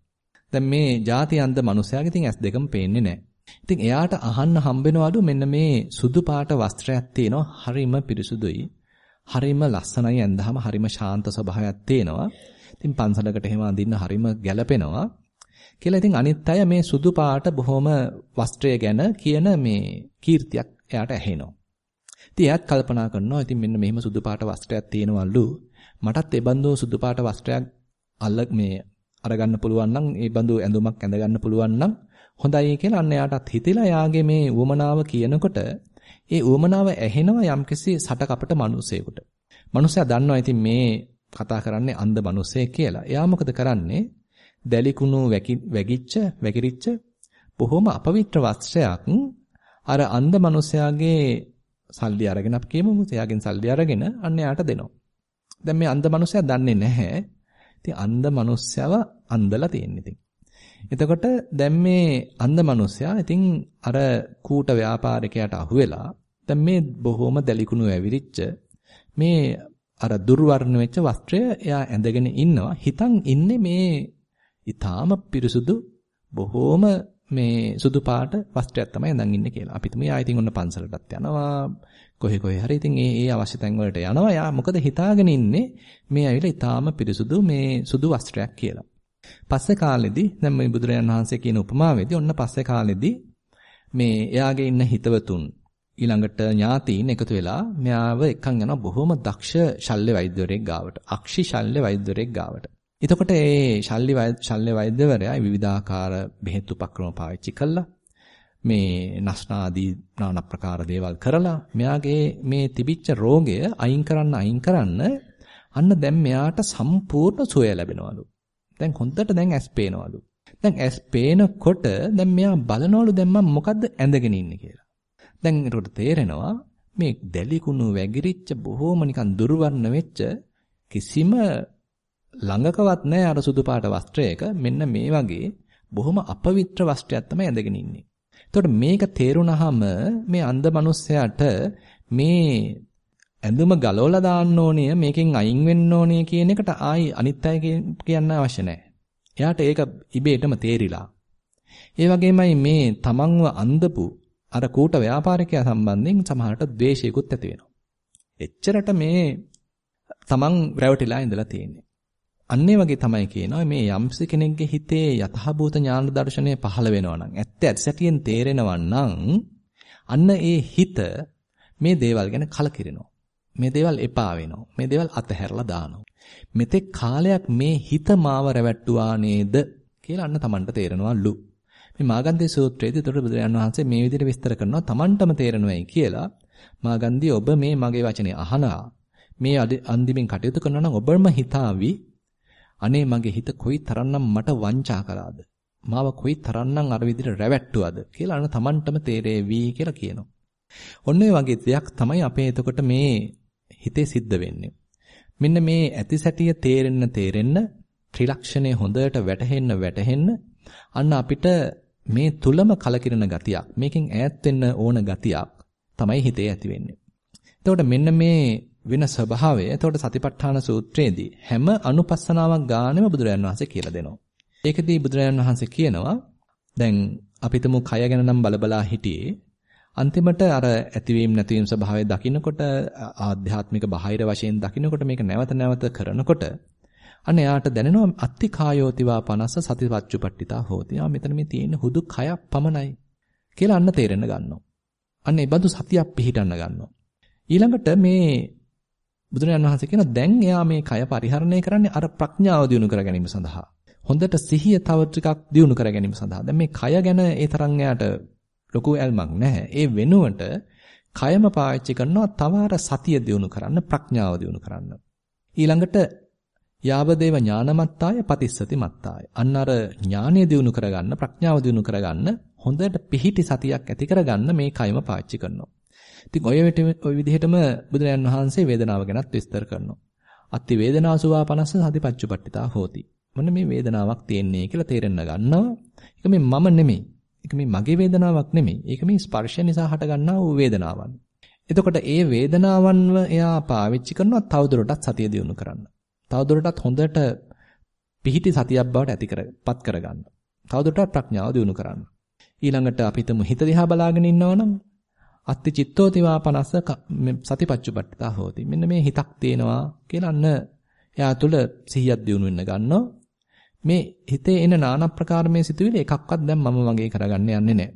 දැන් මේ ಜಾති අන්ධ මිනිසයාගේ ඉතින් ඇස් දෙකම පේන්නේ නැහැ. ඉතින් එයාට අහන්න හම්බෙනවලු මෙන්න මේ සුදු පාට වස්ත්‍රයක් තියෙනවා හරිම පිරිසුදුයි. හරිම ලස්සනයි ඇඳහම හරිම ශාන්ත ස්වභාවයක් තියෙනවා. ඉතින් පන්සලකට එහෙම අඳින්න හරිම ගැළපෙනවා. කියලා ඉතින් අනිත් අය මේ සුදු පාට බොහොම වස්ත්‍රය ගැන කියන මේ කීර්තියක් එයාට ඇහෙනවා. ඉතින් එයාත් කල්පනා කරනවා ඉතින් මෙන්න මෙහෙම සුදු පාට වස්ත්‍රයක් තියෙනවලු. මටත් ඒ බඳු සුදු පාට වස්ත්‍රයක් අල්ල මේ අරගන්න පුළුවන් නම් ඒ බඳු ඇඳුමක් ඇඳගන්න පුළුවන් නම් හොඳයි කියලා අන්න එයාටත් හිතෙලා යාගේ මේ උවමනාව කියනකොට ඒ උවමනාව ඇහෙනවා යම්කිසි සටකපට මිනිසෙකුට. මිනිසයා දන්නවා ඉතින් මේ කතා කරන්නේ අන්ධ මිනිසෙක් කියලා. එයා මොකද කරන්නේ? දැලිකුණු වැගිච්ච වැగిරිච්ච බොහොම අපවිත්‍ර වස්ත්‍රයක් අර අන්ධ මිනිසයාගේ සල්ලි අරගෙන අපි කියමු එයාගෙන් සල්ලි අරගෙන අන්න එයාට දෙනවා. දැන් මේ අන්ධ මනුස්සයා දන්නේ නැහැ. ඉතින් අන්ධ මනුස්සයව අන්ධලා තියෙන්නේ ඉතින්. එතකොට දැන් මේ අන්ධ මනුස්සයා ඉතින් අර කූට ව්‍යාපාරිකයාට අහුවෙලා දැන් මේ බොහොම දැලිකුණු ඇවිරිච්ච මේ අර දුර්වර්ණ වෙච්ච වස්ත්‍රය එයා ඇඳගෙන ඉන්නවා. හිතන් ඉන්නේ මේ ඊටාම පිරිසුදු බොහෝම මේ සුදු පාට වස්ත්‍රයක් තමයි ඇඳන් ඉන්නේ කියලා. අපි තුමේ ආයෙත් ඔන්න පන්සලටත් යනවා. කොහේ කොහේ හරි ඉතින් ඒ ඒ අවශ්‍ය තැන් වලට යනවා. යා මොකද හිතාගෙන ඉන්නේ මේ ඇවිල්ලා ඊටාම පිරිසුදු මේ සුදු වස්ත්‍රයක් කියලා. පස්සේ කාලෙදී දැන් මේ බුදුරජාණන් වහන්සේ කියන උපමාවේදී ඔන්න පස්සේ කාලෙදී මේ එයාගේ ඉන්න හිතවතුන් ඊළඟට ඥාතීන් එකතු වෙලා මෙයාව එක්කන් යනවා බොහොම දක්ෂ ශල්්‍ය වෛද්‍යවරයෙක් ගාවට. අක්ෂි ශල්්‍ය වෛද්‍යවරයෙක් ගාවට. එතකොට ඒ ශල්්‍ය ශල්්‍ය වෛද්‍යවරයා විවිධාකාර බෙහෙත් උපක්‍රම පාවිච්චි කළා. මේ නස්නාදී নানা ප්‍රකාර දේවල් කරලා මෙයාගේ මේ තිබිච්ච රෝගය අයින් කරන්න අයින් කරන්න අන්න දැන් මෙයාට සම්පූර්ණ සුවය ලැබෙනවලු. දැන් හොඳට දැන් ඇස් පේනවලු. දැන් ඇස් පේනකොට දැන් මෙයා බලනවලු දැන් මම මොකද්ද ඇඳගෙන ඉන්නේ කියලා. දැන් ඒකට තේරෙනවා මේ දැලිකුණු වැගිරිච්ච බොහෝම නිකන් දුර්වර්ණ වෙච්ච කිසිම ළඟකවත් නැහැ අර සුදු පාට වස්ත්‍රයක මෙන්න මේ වගේ බොහොම අපවිත්‍ර වස්ත්‍රයක් තමයි ඇඳගෙන ඉන්නේ. එතකොට මේක තේරුණාම මේ අන්ධ මිනිස්සයාට මේ ඇඳුම ගලවලා දාන්න ඕනේ මේකෙන් අයින් වෙන්න ඕනේ කියන එකට ආයි අනිත් අය කියන්න අවශ්‍ය නැහැ. එයාට ඒක ඉබේටම තේරිලා. ඒ වගේමයි මේ තමන්ව අන්දපු අර කූට ව්‍යාපාරිකයා සම්බන්ධයෙන් සමහරට ද්වේෂයකුත් ඇති වෙනවා. එච්චරට මේ තමන් රැවටිලා ඉඳලා තියෙන්නේ. අන්නේ වගේ තමයි කියනවා මේ යම්සි කෙනෙක්ගේ හිතේ යථාභූත ඥාන දර්ශනය පහළ වෙනවා නම් ඇත්ත ඇත්තටියෙන් තේරෙනවා නම් අන්න ඒ හිත මේ දේවල් ගැන කලකිරෙනවා. මේ දේවල් එපා වෙනවා. මේ දේවල් අතහැරලා දානවා. මෙතෙක් කාලයක් මේ හිත මාව රැවට්ටුවා නේද කියලා අන්න Tamanට තේරෙනවලු. මේ මාගන්ධී සූත්‍රයේදී උතර බුදුරජාණන් වහන්සේ මේ විදිහට විස්තර කරනවා Tamanටම තේරෙනවයි කියලා. මාගන්ධී ඔබ මේ මගේ වචනේ අහනවා. මේ අන්දිමින් කටයුතු කරනවා නම් ඔබම හිතාවි අනේ මගේ හිත කොයි තරම්නම් මට වංචා කළාද? මාව කොයි තරම්නම් අර විදිහට රැවැට්ටුවද කියලා අන්න Tamanටම තේරෙවි කියලා කියනවා. ඔන්න ඔය වගේ දෙයක් තමයි අපේ එතකොට මේ හිතේ සිද්ධ වෙන්නේ. මෙන්න මේ ඇති සැටිය තේරෙන්න තේරෙන්න ත්‍රිලක්ෂණය හොඳට වැටහෙන්න වැටහෙන්න අන්න අපිට මේ තුලම කලකිරෙන ගතියක් මේකෙන් ඈත් වෙන්න ඕන ගතියක් තමයි හිතේ ඇති වෙන්නේ. එතකොට මෙන්න මේ වෙන ස්වභාවය එතකොට සතිපට්ඨාන සූත්‍රයේදී හැම අනුපස්සනාවක් ගානෙම බුදුරජාන් වහන්සේ කියලා දෙනවා. ඒකදී බුදුරජාන් වහන්සේ කියනවා දැන් අපිටම කය ගැන නම් බලබලා හිටියේ අන්තිමට අර ඇතිවීම නැතිවීම ස්වභාවය දකින්නකොට ආධ්‍යාත්මික බාහිර වශයෙන් දකින්නකොට මේක නැවත නැවත කරනකොට අන්න එයාට දැනෙනවා අත්ති කායෝතිවා පනස්ස සතිපච්චුපට්ඨිතා හෝති. ආ මෙතන මේ තියෙන හුදු කයක් පමණයි කියලා අන්න තේරෙන්න ගන්නවා. අන්න ඒ බඳු සතියක් පිහිටන්න ගන්නවා. ඊළඟට මේ බුදුරජාණන් වහන්සේ කියන දැන් එයා මේ කය පරිහරණය කරන්නේ අර ප්‍රඥාව දියුණු කර ගැනීම සඳහා. හොඳට සිහිය තව ටිකක් දියුණු කර ගැනීම සඳහා. දැන් මේ කය ගැන ඒ තරම් එයාට ලොකු ඇල්මක් නැහැ. ඒ වෙනුවට කයම පාවිච්චි කරනවා තව අර සතිය දියුණු කරන්න, ප්‍රඥාව දියුණු කරන්න. ඊළඟට යාවදේව ඥානමත්තාය පතිස්සති මත්තාය. අන්න අර ඥානය දිනු කරගන්න ප්‍රඥාව දිනු කරගන්න හොඳට පිහිටි සතියක් ඇති කරගන්න මේ කයම පාවිච්චි කරනවා. ඉතින් ඔය ඔය විදිහටම බුදුරජාන් වහන්සේ වේදනාව ගැනත් විස්තර කරනවා. අත්ති වේදනාසුවා පනස්ස සතිපච්චුපට්ඨිතා හෝති. මොන මේ වේදනාවක් තියෙන්නේ කියලා තේරෙන්න ගන්නවා. ඒක මේ මම නෙමෙයි. ඒක මේ මගේ වේදනාවක් නෙමෙයි. ඒක මේ ස්පර්ශය නිසා හටගන්නා වූ වේදනාවක්. එතකොට ඒ වේදනාවන්ව එයා පාවිච්චි කරනවා තවදුරටත් සතිය දියුණු කරන්න. තවදුරටත් හොඳට පිහිටි සතියක් බවට ඇති කරපත් කරගන්න. තවදුරටත් ප්‍රඥාව දියුණු කරන්න. ඊළඟට අපි හිතමු හිත දිහා බලාගෙන ඉන්නවනම් අත්ති චිත්තෝතිවා 50 සතිපච්චුපට්ඨිතා හෝති. මෙන්න මේ හිතක් තියෙනවා කියලා අන්න එයා තුල සිහියක් දියුණු වෙන්න ගන්නවා. මේ හිතේ එන নানা ප්‍රකාර මේ සිතුවිලි එකක්වත් දැන් මම මගේ කරගන්න යන්නේ නැහැ.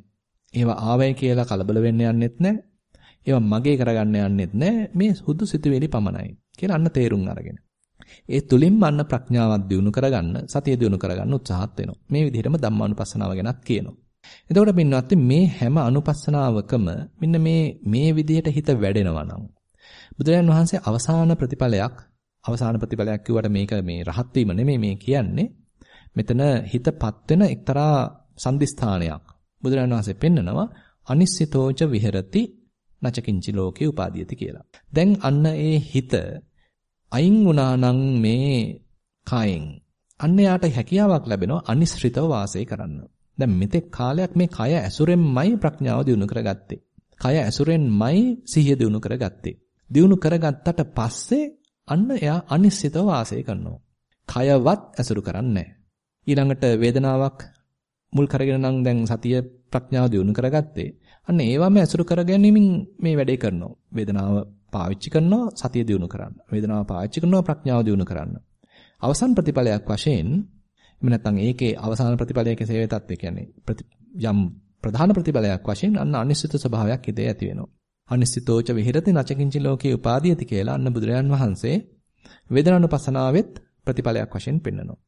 ඒවා ආවයි කියලා කලබල වෙන්න යන්නෙත් නැහැ. ඒවා මගේ කරගන්න යන්නෙත් නැහැ. මේ සුදු සිතුවිලි පමණයි කියලා අන්න තේරුම් අරගෙන. ඒ තුලින්ම අන්න ප්‍රඥාවක් දියුණු කරගන්න, සතිය දියුණු කරගන්න උත්සාහත් වෙනවා. මේ විදිහටම ධම්මානුපස්සනාව ගැනත් කියනවා. එතකොට පින්වත්නි මේ හැම අනුපස්සනාවකම මෙන්න මේ මේ විදිහට හිත වැඩෙනවා නම් බුදුරජාන් වහන්සේ අවසාන ප්‍රතිඵලයක් අවසාන ප්‍රතිඵලයක් කිව්වට මේක මේ රහත් වීම නෙමෙයි මේ කියන්නේ. මෙතන හිතපත් වෙන එක්තරා සම්දිස්ථානයක්. බුදුරජාන් වහන්සේ පෙන්නනවා අනිශ්චිතෝච විහෙරති නචකින්චි ලෝකේ උපාදීයති කියලා. දැන් අන්න ඒ හිත අයින් වුණා නම් මේ කයෙන් අන්න යාට හැකියාවක් ලැබෙනවා අනිශ්චිතව වාසය කරන්න. දැන් මෙතෙක් කාලයක් මේ කය ඇසුරෙන්මයි ප්‍රඥාව දිනු කරගත්තේ. කය ඇසුරෙන්මයි සිහිය දිනු කරගත්තේ. දිනු කරගත්තට පස්සේ අන්න එයා අනිශ්චිතව වාසය කරනවා. කයවත් ඇසුරු කරන්නේ ඊළඟට වේදනාවක් මුල් කරගෙන නම් දැන් සතිය ප්‍රඥාව දියුණු කරගත්තේ. අන්න ඒවම ඇසුරු කරගැනීමෙන් මේ වැඩේ කරනවා. වේදනාව පාවිච්චි කරනවා සතිය දියුණු කරන්න. වේදනාව පාවිච්චි කරනවා ප්‍රඥාව දියුණු කරන්න. අවසන් ප්‍රතිඵලයක් වශයෙන් එහෙම නැත්නම් ඒකේ අවසාන ප්‍රතිඵලයේ කෙසේ වෙතත් ඒ කියන්නේ යම් ප්‍රධාන ප්‍රතිඵලයක් වශයෙන් අන්න අනිශ්චිත ස්වභාවයක් හිතේ ඇති වෙනවා. අනිශ්චිතෝච විහෙරති නචකින්ච ලෝකේ උපාදීයති කියලා අන්න බුදුරජාන් වහන්සේ වේදනානුපස්සනාවෙත් ප්‍රතිඵලයක් වශයෙන් පෙන්වනවා.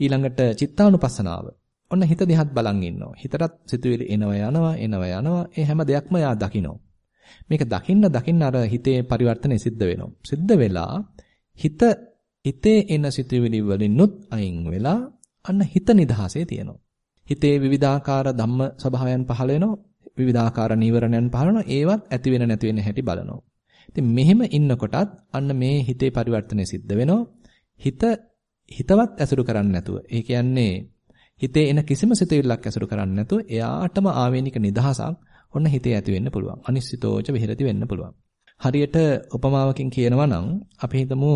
ඊළඟට චිත්තානුපස්සනාව. ඔන්න හිත දිහත් බලන් ඉන්නවා. හිතටත් සිතුවිලි එනවා යනවා එනවා යනවා. ඒ හැම දෙයක්ම යා දකිනවා. මේක දකින්න දකින්න අර හිතේ පරිවර්තනය සිද්ධ වෙනවා. සිද්ධ වෙලා හිත හිතේ එන සිතුවිලි වලිනුත් අයින් වෙලා අන්න හිත නිදහසේ තියෙනවා. හිතේ විවිධාකාර ධම්ම ස්වභාවයන් පහළ වෙනවා. විවිධාකාර නීවරණයන් පහළ වෙනවා. ඒවත් ඇති වෙන නැති වෙන හැටි බලනවා. ඉතින් මෙහෙම ඉන්නකොටත් අන්න මේ හිතේ පරිවර්තනය සිද්ධ වෙනවා. හිත හිතවත් ඇසුරු කරන්නේ නැතුව. ඒ කියන්නේ හිතේ එන කිසිම සිතුවිල්ලක් ඇසුරු කරන්නේ නැතුව එයාටම ආවේනික නිදහසක් ඔන්න හිතේ ඇති වෙන්න පුළුවන්. අනිශ්චිතෝච විහෙරති වෙන්න පුළුවන්. හරියට උපමාවකින් කියනවා නම් අපි හිතමු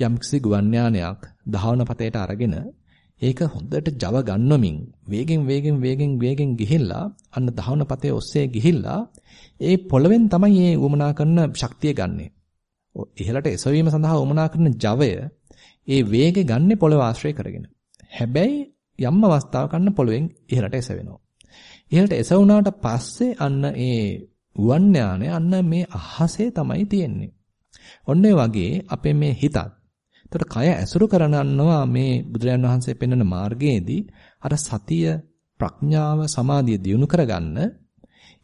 යම්කිසි ගුවන් යානයක් දහවන පතේට අරගෙන ඒක හොඳට ජව ගන්නමින් වේගෙන් වේගෙන් වේගෙන් වේගෙන් ගිහිල්ලා අන්න දහවන පතේ ඔස්සේ ගිහිල්ලා ඒ පොළවෙන් තමයි මේ උමනා කරන ශක්තිය ගන්නෙ. ඉහළට එසවීම සඳහා උමනා කරන ජවය ඒ වේගෙ ගන්නෙ පොළව ආශ්‍රය කරගෙන. හැබැයි යම් අවස්ථාවක අන්න පොළවෙන් ඉහළට එසවෙනවා. ඉහළට එසවුනාට පස්සේ අන්න ඒ ගුවන් යානය අන්න මේ අහසේ තමයි තියෙන්නේ. ඔන්න වගේ අපේ මේ හිතත් එතකොට කය ඇසුරු කරනනවා මේ බුදුරජාන් වහන්සේ පෙන්වන මාර්ගයේදී අර සතිය ප්‍රඥාව සමාධිය දියුණු කරගන්න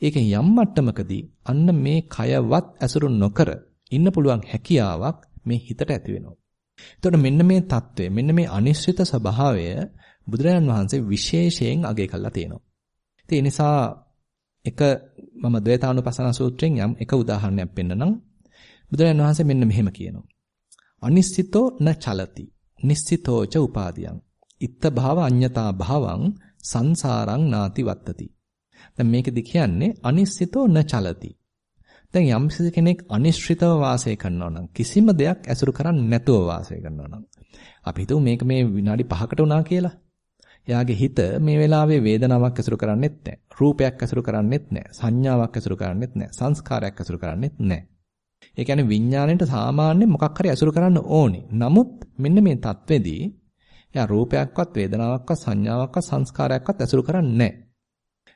ඒක යම් මට්ටමකදී අන්න මේ කයවත් ඇසුරු නොකර ඉන්න පුළුවන් හැකියාවක් මේ හිතට ඇති වෙනවා. එතකොට මෙන්න මේ தત્ත්වය මෙන්න මේ අනිශ්චිත ස්වභාවය බුදුරජාන් වහන්සේ විශේෂයෙන් අගය කළා තියෙනවා. ඒ නිසා එක මම ද්වේතානුපස්සන සූත්‍රයෙන් යම් එක උදාහරණයක් පෙන්නනම් බුදුරජාන් වහන්සේ මෙන්න මෙහෙම කියනවා. අනිශ්චිතෝ න චලති. නිශ්චිතෝච උපාදියං. ඉත්ත භාව අඤ්ඤතා භාවං සංසාරං නාති වත්තති. දැන් මේකෙදි කියන්නේ අනිශ්චිතෝ න චලති. දැන් යම් කෙනෙක් අනිශ්චිතව වාසය කරනවා නම් කිසිම දෙයක් ඇසුරු කරන්නේ නැතුව වාසය කරනවා නම් අපි හිතමු මේක මේ විනාඩි 5කට වුණා කියලා. එයාගේ හිත මේ වෙලාවේ වේදනාවක් ඇසුරු කරන්නේත් නැහැ. රූපයක් ඇසුරු කරන්නේත් නැහැ. සංඥාවක් ඇසුරු කරන්නේත් නැහැ. සංස්කාරයක් ඇසුරු කරන්නේත් නැහැ. ඒ කියන්නේ විඥාණයට සාමාන්‍යයෙන් මොකක් හරි අසුර කරන්න ඕනේ. නමුත් මෙන්න මේ தത്വෙදී එයා රූපයක්වත් වේදනාවක්වත් සංඥාවක්වත් සංස්කාරයක්වත් අසුර කරන්නේ නැහැ.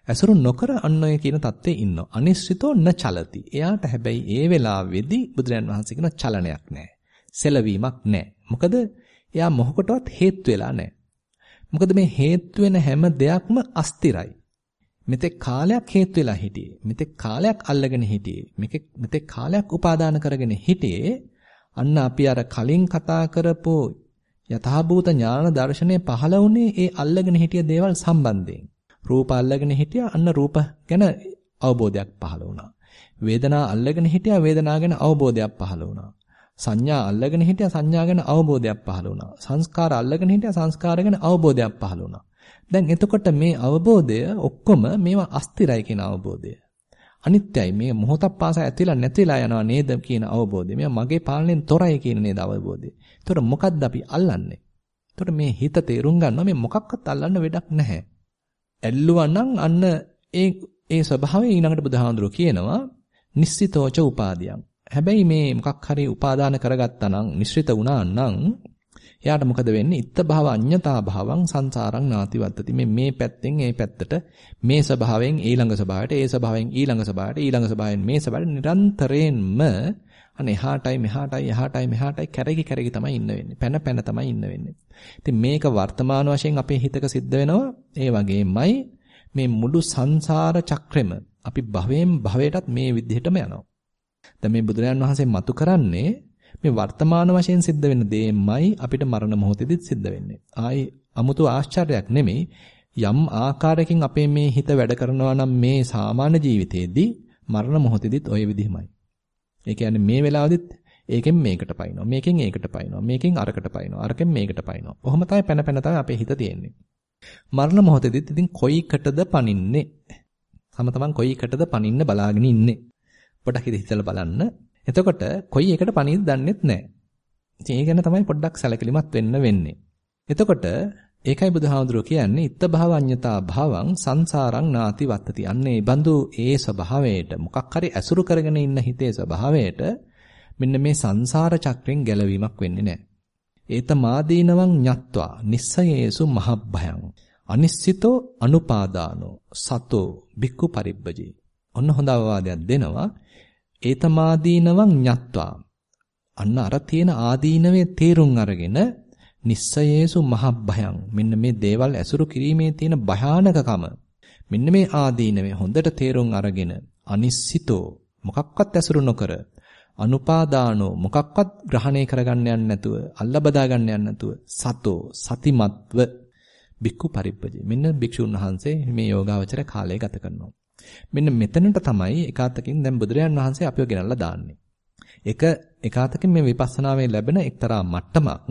අසුරු නොකර අන්නය කියන தത്വෙ ඉන්නවා. අනිශ්චිතෝ න චලති. එයාට හැබැයි ඒ වෙලාවේදී බුදුරජාන් වහන්සේ කියන චලනයක් නැහැ. සෙලවීමක් නැහැ. මොකද එයා මොහොකටවත් හේතු වෙලා නැහැ. මොකද මේ හේතු වෙන හැම දෙයක්ම අස්තිරයි. මෙතෙක් කාලයක් හේතු වෙලා හිටියේ. මෙතෙක් කාලයක් අල්ලගෙන හිටියේ. මෙතෙක් මෙතෙක් කාලයක් උපාදාන කරගෙන හිටියේ. අන්න අපි අර කලින් කතා කරපු යථාභූත ඥාන දර්ශනය පහළ වුණේ ඒ අල්ලගෙන හිටිය දේවල් සම්බන්ධයෙන්. රූප අල්ලගෙන හිටියා අන්න රූප ගැන අවබෝධයක් පහළ වුණා. වේදනා අල්ලගෙන හිටියා වේදනා ගැන අවබෝධයක් පහළ වුණා. සංඥා අල්ලගෙන හිටියා සංඥා ගැන අවබෝධයක් පහළ වුණා. සංස්කාර අල්ලගෙන හිටියා සංස්කාර ගැන අවබෝධයක් පහළ වුණා. දැන් එතකොට මේ අවබෝධය ඔක්කොම මේවා අස්තිරයි කියන අවබෝධය. අනිත්‍යයි මේ මොහොතක් පාසා ඇතිලා නැතිලා යනවා නේද කියන අවබෝධය. මේ මගේ පාලනයෙන් තොරයි කියන නේද අවබෝධය. ඒතර මොකද්ද අපි අල්ලන්නේ? ඒතර මේ හිත තේරුම් ගන්නවා මේ මොකක්වත් අල්ලන්න වැඩක් නැහැ. ඇල්ලුවා නම් අන්න ඒ ඒ ස්වභාවය ඊළඟට බුදුහාඳුරෝ කියනවා නිස්සිතෝච උපාදියම්. හැබැයි මේ මොකක් හරි උපාදාන කරගත්තා නම් නිශ්චිත වුණා නම් එයාට මොකද වෙන්නේ? ඉත්ත භව අඤ්ඤතා භවං සංසාරං නාති වද්දති. මේ මේ පැත්තෙන් ඒ පැත්තට මේ ස්වභාවයෙන් ඊළඟ ස්වභාවයට, ඒ ස්වභාවයෙන් ඊළඟ ස්වභාවයට, ඊළඟ ස්වභාවයෙන් මේ ස්වභාවයට නිරන්තරයෙන්ම අනේ එහාටයි මෙහාටයි එහාටයි මෙහාටයි කැරකි කැරකි තමයි ඉන්න වෙන්නේ. පැන පැන තමයි ඉන්න වෙන්නේ. ඉතින් මේක වර්තමාන වශයෙන් අපේ හිතක සිද්ධ වෙනවා. ඒ වගේමයි මේ මුළු සංසාර චක්‍රෙම අපි භවයෙන් භවයටත් මේ විදිහටම යනවා. දැන් මේ බුදුරජාන් වහන්සේ මතු කරන්නේ මේ වර්තමාන වශයෙන් සිද්ධ වෙන දේමයි අපිට මරණ මොහොතේදීත් සිද්ධ වෙන්නේ. ආයි 아무තු ආශ්චර්යයක් නෙමෙයි. යම් ආකාරයකින් අපේ මේ හිත වැඩ කරනවා නම් මේ සාමාන්‍ය ජීවිතයේදී මරණ මොහොතේදීත් ওই විදිහමයි. ඒ කියන්නේ මේ වෙලාවෙදිත් ඒකෙන් මේකට পায়නවා. මේකෙන් ඒකට পায়නවා. මේකෙන් අරකට পায়නවා. අරකෙන් මේකට পায়නවා. කොහොම තමයි පැන පැන තමයි අපේ හිත තියෙන්නේ. මරණ මොහොතේදීත් ඉතින් කොයිකටද පනින්නේ? තම තමන් කොයිකටද පනින්න බලාගෙන ඉන්නේ. පොඩක් හිතලා බලන්න එතකොට කොයි එකට පණීද දන්නෙත් නැහැ. ඉතින් ඒ ගැන තමයි පොඩ්ඩක් සැලකිලිමත් වෙන්න වෙන්නේ. එතකොට ඒකයි බුදුහාමුදුරුවෝ කියන්නේ ඉත්ත භවඤ්ඤතා භවං සංසාරං නාති වත්තති. අන්නේ බඳු ඒ ස්වභාවයට මොකක් හරි ඇසුරු කරගෙන ඉන්න හිතේ ස්වභාවයට මෙන්න මේ සංසාර චක්‍රෙන් ගැලවීමක් වෙන්නේ නැහැ. ඒතමාදීනවං ñත්වා නිස්සයේසු මහබ්භයං අනිශ්චිතෝ අනුපාදානෝ සතෝ බික්කු පරිබ්බජේ. ඔන්න හොඳ අවවාදයක් දෙනවා. ඒතමාදීනවං ñත්වා අන්න අර තියෙන ආදීනවේ තේරුම් අරගෙන නිස්සයේසු මහබ්භයං. මෙන්න මේ දේවල් ඇසුරු කිරීමේ තියෙන භයානකකම. මෙන්න මේ ආදීනවේ හොඳට තේරුම් අරගෙන අනිශ්චිතෝ මොකක්වත් ඇසුරු නොකර අනුපාදානෝ මොකක්වත් ග්‍රහණය කරගන්න යන්නේ නැතුව අල්ල බදා ගන්න යන්නේ නැතුව සතෝ සතිමත්ව බික්කු පරිප්පජේ මෙන්න භික්ෂුන් වහන්සේ මේ යෝගාවචර කාලය ගත කරනවා. මෙන්න මෙතනට තමයි එකාතකින් දැන් බුදුරයන් වහන්සේ අපිව ගෙනල්ලා දාන්නේ. එක එකාතකින් මේ විපස්සනාවේ ලැබෙන එක්තරා මට්ටමක්.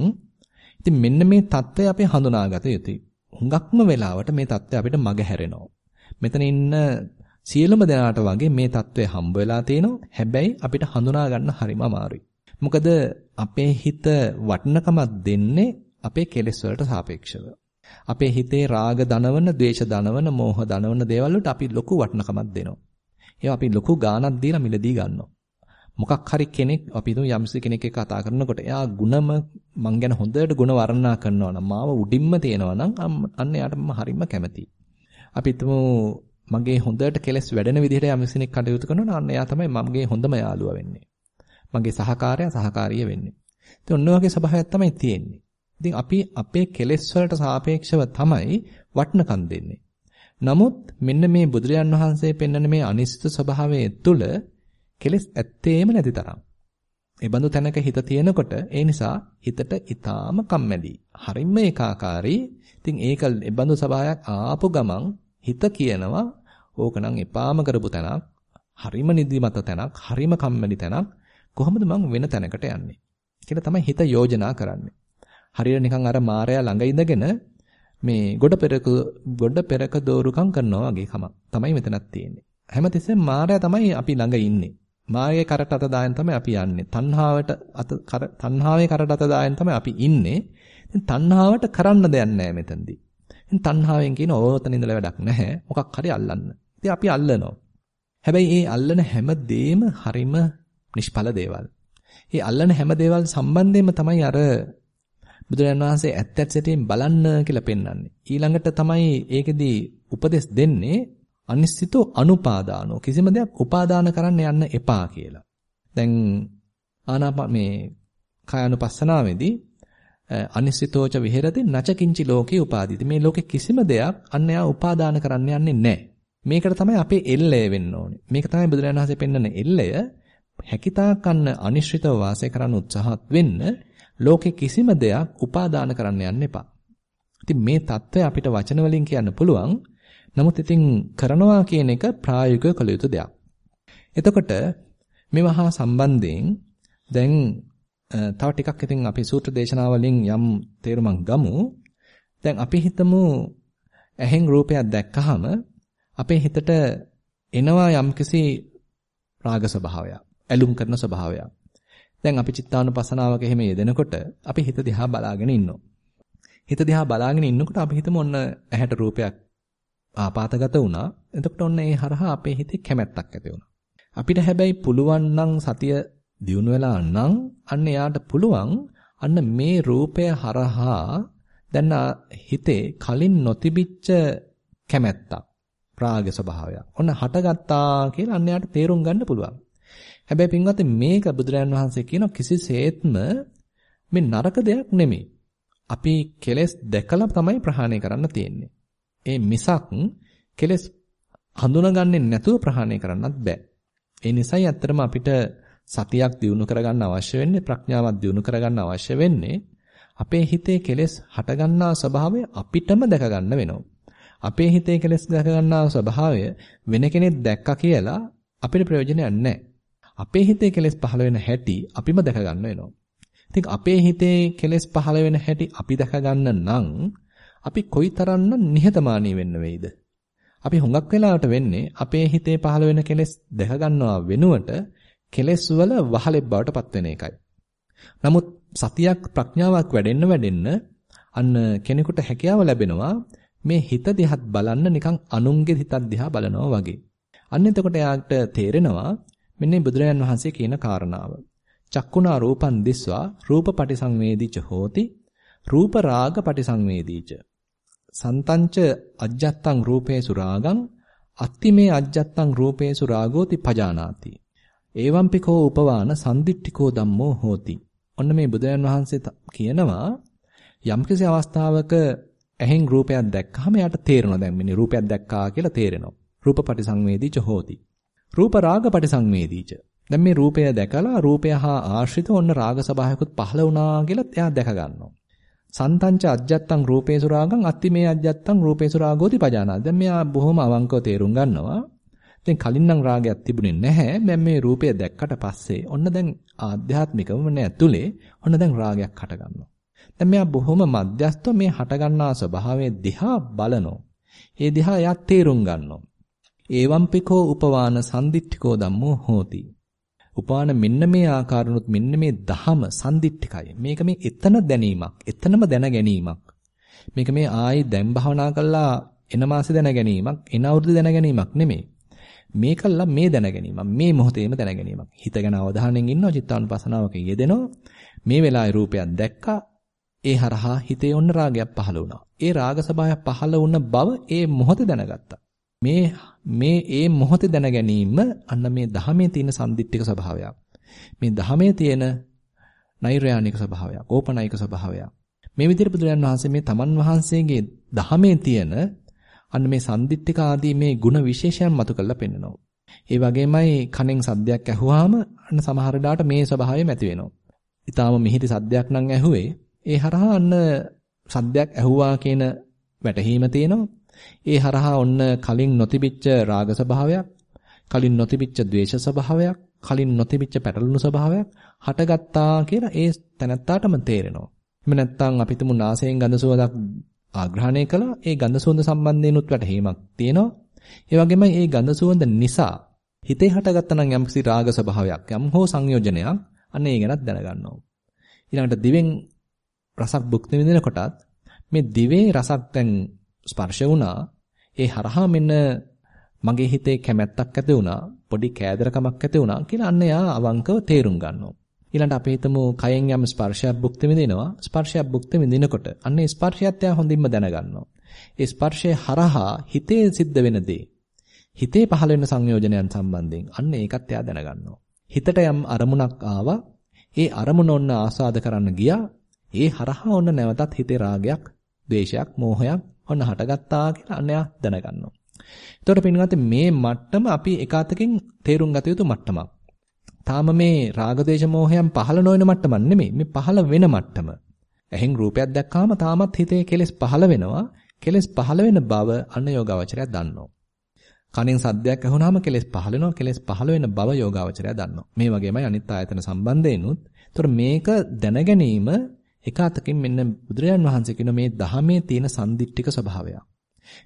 ඉතින් මෙන්න මේ தත්ත්වය අපි හඳුනාගත යුතුයි. හුඟක්ම වෙලාවට මේ தත්ත්වය අපිට මග හැරෙනවා. මෙතන ඉන්න සියලුම දෙනාට වගේ මේ தત્ත්වය හම්බ වෙලා තිනවා. හැබැයි අපිට හඳුනා ගන්න හරිම අමාරුයි. මොකද අපේ හිත වටිනකමක් දෙන්නේ අපේ කෙලෙස් වලට සාපේක්ෂව. අපේ හිතේ රාග දනවන, ද්වේෂ දනවන, මෝහ දනවන දේවල් වලට අපි ලොකු වටිනකමක් දෙනවා. ඒවා අපි ලොකු ගාණක් දීලා මිලදී ගන්නවා. මොකක් හරි කෙනෙක් අපි හිතමු යම්සි කෙනෙක් එක්ක කතා කරනකොට එයා ಗುಣම මං ගැන හොඳට ಗುಣ වර්ණනා කරනවා නම් මාව උඩින්ම තියනවා නම් අන්න එයාට මම හරිම කැමතියි. අපි හිතමු මගේ හොඳට කෙලස් වැඩෙන විදිහට යම්සි කෙනෙක් කටයුතු කරනවා නම් අන්න එයා තමයි මගේ හොඳම යාළුවා වෙන්නේ. මගේ සහකාරයා සහකාරිය වෙන්නේ. ඉතින් ඔන්න ඔයගේ ස්වභාවයක් තමයි තියෙන්නේ. ඉතින් අපි අපේ කෙලෙස් වලට සාපේක්ෂව තමයි වටනකම් දෙන්නේ. නමුත් මෙන්න මේ බුදුරජාන් වහන්සේ පෙන්වන මේ අනිශ්චිත ස්වභාවය තුළ කෙලෙස් ඇත්තේම නැති තරම්. ඒ බඳු තැනක හිත තියෙනකොට ඒ නිසා හිතට ඊටාම කම්මැලි. හරිම ඒකාකාරී. ඉතින් ඒක ඒ බඳු සබායක් ආපු ගමන් හිත කියනවා ඕකනම් එපාම කරපු තැනක්. හරිම නිදිමත තැනක්, හරිම කම්මැලි තැනක්. කොහොමද මං වෙන තැනකට යන්නේ? කියලා තමයි හිත යෝජනා කරන්නේ. හරියට නිකන් අර මායя ළඟ ඉඳගෙන මේ ගොඩ පෙරක ගොඩ පෙරක දෝරුකම් කරනවා වගේ කම තමයි මෙතනක් තියෙන්නේ. හැමතිස්සෙම මායя තමයි අපි ළඟ ඉන්නේ. මායයේ කරට අත දායන් තමයි අපි යන්නේ. තණ්හාවට අත කර තණ්හාවේ කරට අත දායන් තමයි අපි ඉන්නේ. ඉතින් තණ්හාවට කරන්න දෙයක් නැහැ මෙතනදී. ඉතින් තණ්හාවෙන් කියන ඕතන ඉඳලා වැඩක් නැහැ. මොකක් හරි අල්ලන්න. ඉතින් අපි අල්ලනවා. හැබැයි මේ අල්ලන හැම දෙෙම හරිම නිෂ්ඵල දේවල්. මේ අල්ලන හැම දේවල් සම්බන්ධයෙන්ම තමයි අර බුදුරජාණන් වහන්සේ ඇත්ත ඇත්ත සැටියෙන් බලන්න කියලා පෙන්වන්නේ. ඊළඟට තමයි ඒකෙදී උපදෙස් දෙන්නේ අනිශ්චිතෝ අනුපාදානෝ කිසිම දෙයක් උපාදාන කරන්න යන්න එපා කියලා. දැන් ආනාප මේ කායानुපස්සනාවේදී අනිශ්චිතෝච විහෙරති නචකින්චි ලෝකේ උපාදීති. මේ ලෝකේ කිසිම දෙයක් අන්න යා උපාදාන කරන්න යන්නේ නැහැ. මේකට තමයි අපේ එල්ලය වෙන්න ඕනේ. මේක තමයි බුදුරජාණන් වහන්සේ පෙන්වන එල්ලය. හැකිතාක් අන්න අනිශ්චිතව වාසය කරන්න උත්සාහත් වෙන්න ලෝකේ කිසිම දෙයක් උපාදාන කරන්න යන්න එපා. ඉතින් මේ தত্ত্বය අපිට වචන වලින් කියන්න පුළුවන්. නමුත් ඉතින් කරනවා කියන එක ප්‍රායෝගිකව කළ යුතු දෙයක්. එතකොට මේවහා සම්බන්ධයෙන් දැන් තව ටිකක් ඉතින් අපි සූත්‍ර දේශනා වලින් යම් තේරුමක් ගමු. දැන් අපි හිතමු ඇහෙන් රූපයක් දැක්කහම අපේ හිතට එනවා යම්කිසි රාග ස්වභාවයක්, ඇලුම් කරන ස්වභාවයක්. දැන් අපි චිත්තානුපසනාවක එහෙම යෙදෙනකොට අපි හිත දිහා බලාගෙන ඉන්නවා. හිත දිහා බලාගෙන ඉන්නකොට අපි හිතමු ඔන්න ඇහැට රූපයක් ආපాతගත වුණා. එතකොට ඔන්න ඒ හරහා අපේ හිතේ කැමැත්තක් ඇති වුණා. අපිට හැබැයි පුළුවන් නම් සතිය දියුණු වෙලා නම් අන්න එයාට පුළුවන් අන්න මේ රූපය හරහා දැන් හිතේ කලින් නොතිබිච්ච කැමැත්තක් රාග ස්වභාවයක්. ඔන්න හටගත්තා කියලා අන්න එයාට තේරුම් ගන්න පුළුවන්. හැබැයි පින්වත් මේක බුදුරජාන් වහන්සේ කියන කිසිසේත්ම මේ නරක දෙයක් නෙමෙයි. අපි කෙලෙස් දැකලා තමයි ප්‍රහාණය කරන්න තියෙන්නේ. ඒ මිසක් කෙලස් හඳුනාගන්නේ නැතුව ප්‍රහාණය කරන්නත් බෑ. ඒ නිසායි ඇත්තටම අපිට සතියක් දිනු කරගන්න අවශ්‍ය වෙන්නේ ප්‍රඥාවක් දිනු කරගන්න අවශ්‍ය වෙන්නේ අපේ හිතේ කෙලෙස් හටගන්නා ස්වභාවය අපිටම දැක ගන්න වෙනවා. අපේ හිතේ කෙලෙස් දැක ගන්නා ස්වභාවය වෙන කෙනෙක් දැක්කා කියලා අපිට ප්‍රයෝජනයක් නැහැ. අපේ හිතේ කෙලෙස් පහළ වෙන හැටි අපිම දැක ගන්න වෙනවා. ඉතින් අපේ හිතේ කෙලෙස් පහළ වෙන හැටි අපි දැක ගන්න නම් අපි කොයිතරම්නම් නිහතමානී වෙන්න වෙයිද? අපි හුඟක් වෙලාවට වෙන්නේ අපේ හිතේ පහළ වෙන කෙලෙස් දැක ගන්නවා වෙනුවට කෙලෙස් වල වහලෙක් බවට පත් වෙන එකයි. නමුත් සතියක් ප්‍රඥාවක් වැඩෙන්න වැඩෙන්න අන්න කෙනෙකුට හැකියාව ලැබෙනවා මේ හිත දිහත් බලන්න නිකන් අනුන්ගේ හිතක් දිහා බලනවා වගේ. අන්න එතකොට එයාට තේරෙනවා මෙන්න බුදුරජාන් වහන්සේ කියන කාරණාව. චක්කුණා රූපං දිස්වා රූප පටිසංවේදීච හෝති රූප රාග පටිසංවේදීච. සන්තංච අජ්ජත්තං රූපේසු රාගං අත්තිමේ අජ්ජත්තං රූපේසු රාගෝති පජානාති. ඒවම්පිකෝ උපවාන සම්දිට්ඨිකෝ ධම්මෝ හෝති. ඔන්න මේ බුදුරජාන් වහන්සේ කියනවා යම්කිසි අවස්ථාවක ඇහෙන් රූපයක් දැක්කහම එයාට තේරෙනවා දැන් මෙන්න රූපයක් දැක්කා කියලා තේරෙනවා. රූපපටි සංවේදීච හෝති. රූප රාගපටි සංවේදීච. දැන් මේ රූපය දැකලා රූපය හා ආශ්‍රිත ඔන්න රාග සබහායකුත් පහළ වුණා කියලා එයා දැක ගන්නවා. සන්තංච අජ්ජත්තං රූපේසු රාගං අත්ති මේ අජ්ජත්තං රූපේසු රාගෝති පජානා. දැන් මෙයා බොහොම අවංකව තේරුම් ගන්නවා. දැන් කලින් නම් රාගයක් තිබුණේ නැහැ. දැන් මේ රූපය දැක්කට පස්සේ ඔන්න දැන් ආධ්‍යාත්මිකවම නැතුලේ ඔන්න දැන් රාගයක් හට ගන්නවා. දැන් මෙයා බොහොම මධ්‍යස්තව මේ හටගන්නා ස්වභාවයේ දිහා බලනෝ. ඒ දිහා එයා තේරුම් ගන්නවා. ඒවම්පිකෝ උපවාන සම්දිට්ඨිකෝ ධම්මෝ හෝති. උපාන මෙන්න මේ ආකාරණුත් මෙන්න මේ දහම සම්දිට්ඨිකයි. මේක මේ එතන දැනීමක්. එතනම දැන ගැනීමක්. මේක මේ ආයි දැන් භවනා කළා එන මාසේ දැන ගැනීමක්, එන අවුරුදු දැන ගැනීමක් නෙමෙයි. මේකල්ලා මේ දැන ගැනීමක්. මේ මොහොතේම දැන ගැනීමක්. හිත ගැන අවධානයෙන් ඉන්නවා, චිත්තානුපසනාවක යෙදෙනවා. මේ වෙලාවේ රූපයක් දැක්කා. ඒ හරහා හිතේ ඔන්න රාගයක් පහළ වුණා. ඒ රාග සබාය පහළ වුණ බව ඒ මොහොතේ දැනගත්තා. මේ මේ ඒ මොහොතේ දැන ගැනීම අන්න මේ ධහමේ තියෙන සම්දිත්තික ස්වභාවයක්. මේ ධහමේ තියෙන නෛර්යානික ස්වභාවයක්, ඕපනයික ස්වභාවයක්. මේ විදිහට බුදුරජාණන් වහන්සේ මේ තමන් වහන්සේගේ ධහමේ තියෙන අන්න මේ සම්දිත්තික ආදී මේ ಗುಣ විශේෂයන් මතු කරලා පෙන්නනවා. ඒ වගේමයි කණෙන් සද්දයක් ඇහුවාම අන්න සමහර දාට මේ ස්වභාවය ඇති වෙනවා. ඊටාම මිහිරි සද්දයක් නම් ඇහුවේ ඒ හරහා අන්න සද්දයක් ඇහුවා කියන වැටහීම තියෙනවා. ඒ හරහා ඔන්න කලින් නොතිබිච්ච රාග ස්වභාවයක්, කලින් නොතිබිච්ච ද්වේෂ ස්වභාවයක්, කලින් නොතිබිච්ච පැටලුණු ස්වභාවයක් හටගත්තා කියලා ඒ තැනත්තාටම තේරෙනවා. එහෙම නැත්නම් අපි තුමු නාසයෙන් ගඳ සුවඳක් ආග්‍රහණය කළා. ඒ ගඳ සුවඳ සම්බන්ධයෙන්ුත් වැටහීමක් තියෙනවා. ඒ වගේම මේ ගඳ සුවඳ නිසා හිතේ හටගත්තා නම් යම්කිසි රාග ස්වභාවයක් යම් හෝ සංයෝජනයක් අන්න ඒ ගැනත් දැනගන්නවා. ඊළඟට දිවෙන් රසක් භුක්ති විඳිනකොටත් මේ දිවේ රසක් දැන් ස්පර්ශ වුණා. ඒ හරහා මෙන්න මගේ හිතේ කැමැත්තක් ඇති වුණා. පොඩි කෑදරකමක් ඇති වුණා කියලා අන්න එයා අවංකව තේරුම් ගන්නවා. ඊළඟට අපි හිතමු කයෙන් යම් ස්පර්ශයක් භුක්ති විඳිනවා. ස්පර්ශයක් භුක්ති විඳිනකොට අන්න ඒ ස්පර්ශයත් එයා හොඳින්ම දැනගන්නවා. ඒ ස්පර්ශය හරහා හිතේ සිද්ධ වෙන දේ හිතේ පහළ වෙන සංයෝජනයන් සම්බන්ධයෙන් අන්න ඒකත් එයා දැනගන්නවා. හිතට යම් අරමුණක් ආවා. ඒ අරමුණ ඔන්න ආස්වාද කරන්න ගියා. ඒ හරහා ඔන්න නැවතත් හිතේ රාගයක්, ද්වේෂයක්, මෝහයක් ඔන්න හටගත්තා කියලා අන්නයා දැනගන්නවා. එතකොට පින්වත් මේ මට්ටම අපි එකාතකින් තේරුම් ගත යුතු මට්ටමක්. තාම මේ රාග ද්වේෂ මෝහයන් පහළ නොවන මට්ටමක් නෙමෙයි. මේ පහළ වෙන මට්ටම. එහෙන් රූපයක් දැක්කාම තාමත් හිතේ කෙලෙස් පහළ වෙනවා. කෙලෙස් පහළ වෙන බව අන්න යෝගාවචරය දන්නවා. කනින් සද්දයක් ඇහුනහම කෙලෙස් පහළ වෙනවා. කෙලෙස් පහළ වෙන බව යෝගාවචරය දන්නවා. මේ වගේමයි අනිත් ආයතන සම්බන්ධයෙන්ුත්. ඒතර මේක දැන ගැනීම එක අතකින් මෙන්න බුදුරජාන් වහන්සේ කියන මේ ධහමේ තියෙන සම්දිට්ඨික ස්වභාවය.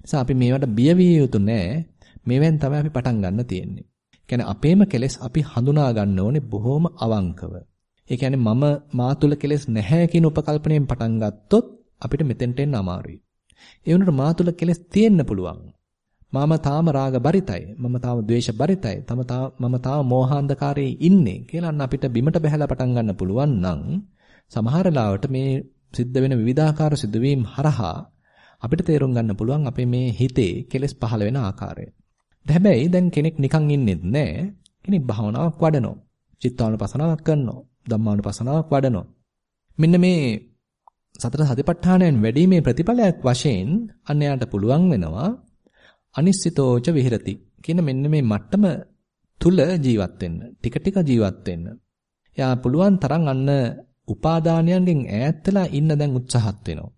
නිසා අපි මේවට බිය විය යුතු නෑ. මේවෙන් තමයි අපි පටන් ගන්න තියෙන්නේ. කියන්නේ අපේම කෙලෙස් අපි හඳුනා ගන්න ඕනේ බොහොම අවංකව. ඒ කියන්නේ මම මා තුල කෙලෙස් නැහැ කියන උපකල්පනයෙන් පටන් ගත්තොත් අපිට මෙතෙන්ට එන්න අමාරුයි. ඒ වුණාට මා තුල කෙලෙස් තියෙන්න පුළුවන්. මම තාම රාග බරිතයි. මම තාම ද්වේෂ බරිතයි. තම මම තාම මෝහාන්ධකාරයේ ඉන්නේ කියලා අපිට බිමට බහැලා පටන් ගන්න පුළුවන් නම් සමහර ලාවට මේ සිද්ධ වෙන විවිධාකාර සිදුවීම් හරහා අපිට තේරුම් ගන්න පුළුවන් අපේ මේ හිතේ කෙලෙස් පහළ වෙන ආකාරය. හැබැයි දැන් කෙනෙක් නිකන් ඉන්නෙත් නැහැ. කෙනෙක් භාවනාවක් වඩනවා. චිත්තානුපසනාවක් කරනවා. ධම්මානුපසනාවක් වඩනවා. මෙන්න මේ සතර සතිපට්ඨානයෙන් වැඩිමේ ප්‍රතිඵලයක් වශයෙන් අන්‍යයට පුළුවන් වෙනවා අනිශ්චිතෝච විහෙරති කියන මෙන්න මේ මට්ටම තුල ජීවත් වෙන්න. ටික ටික ජීවත් වෙන්න. යා පුළුවන් තරම් අන්න උපාදානයන්ගෙන් ඈත් වෙලා ඉන්න දැන් උත්සාහත් වෙනවා.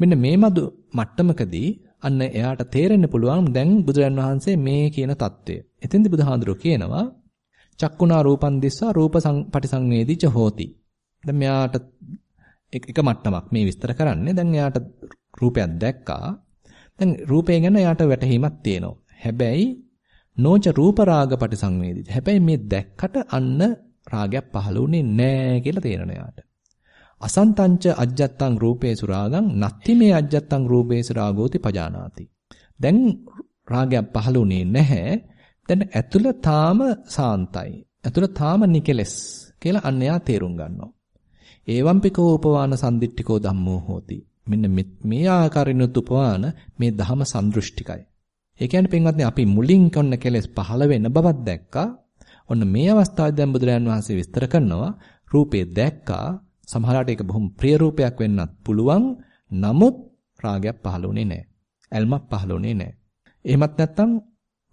මෙන්න මේ මදු මට්ටමකදී අන්න එයාට තේරෙන්න පුළුවන් දැන් බුදුරන් වහන්සේ මේ කියන தත්ත්වය. එතෙන්දී බුදුහාඳුරෝ කියනවා චක්කුණා රූපන් දිස්සා රූප පටිසංවේදීච හෝති. දැන් මෙයාට එක මට්ටමක් මේ විස්තර කරන්නේ. දැන් එයාට රූපයක් දැක්කා. දැන් රූපය ගැන එයාට වැටහීමක් තියෙනවා. හැබැයි නෝච රූප රාග පටිසංවේදීච. හැබැයි මේ දැක්කට අන්න රාගයක් පහළ වුණේ නැහැ කියලා තේරෙන යාට. අසන්තංච අජ්ජත්තං රූපේසු රාගං නත්ති මේ අජ්ජත්තං රූපේසු රාගෝති පජානාති. දැන් රාගයක් පහළුනේ නැහැ. දැන් ඇතුළ තාම සාන්තයි. ඇතුළ තාම නිකලස් කියලා අන්‍යයා තේරුම් ගන්නවා. ඒවම්පිකෝ උපවාන සම්දිට්ඨිකෝ ධම්මෝ හෝති. මෙන්න මේ ආකාරිනුත් උපවාන මේ ධම සම්දෘෂ්ටිකයි. ඒ කියන්නේ පින්වත්නි අපි මුලින් කොන්න කෙලස් පහළ වෙන බවක් දැක්කා. ඔන්න මේ අවස්ථාවේ දැන් බුදුරජාන් වහන්සේ විස්තර කරනවා රූපේ දැක්කා. සමහරවිට ඒක බොහොම ප්‍රිය රූපයක් වෙන්නත් පුළුවන්. නමුත් රාගයක් පහළුනේ නැහැ. ඇල්මක් පහළුනේ නැහැ. එහෙමත් නැත්නම්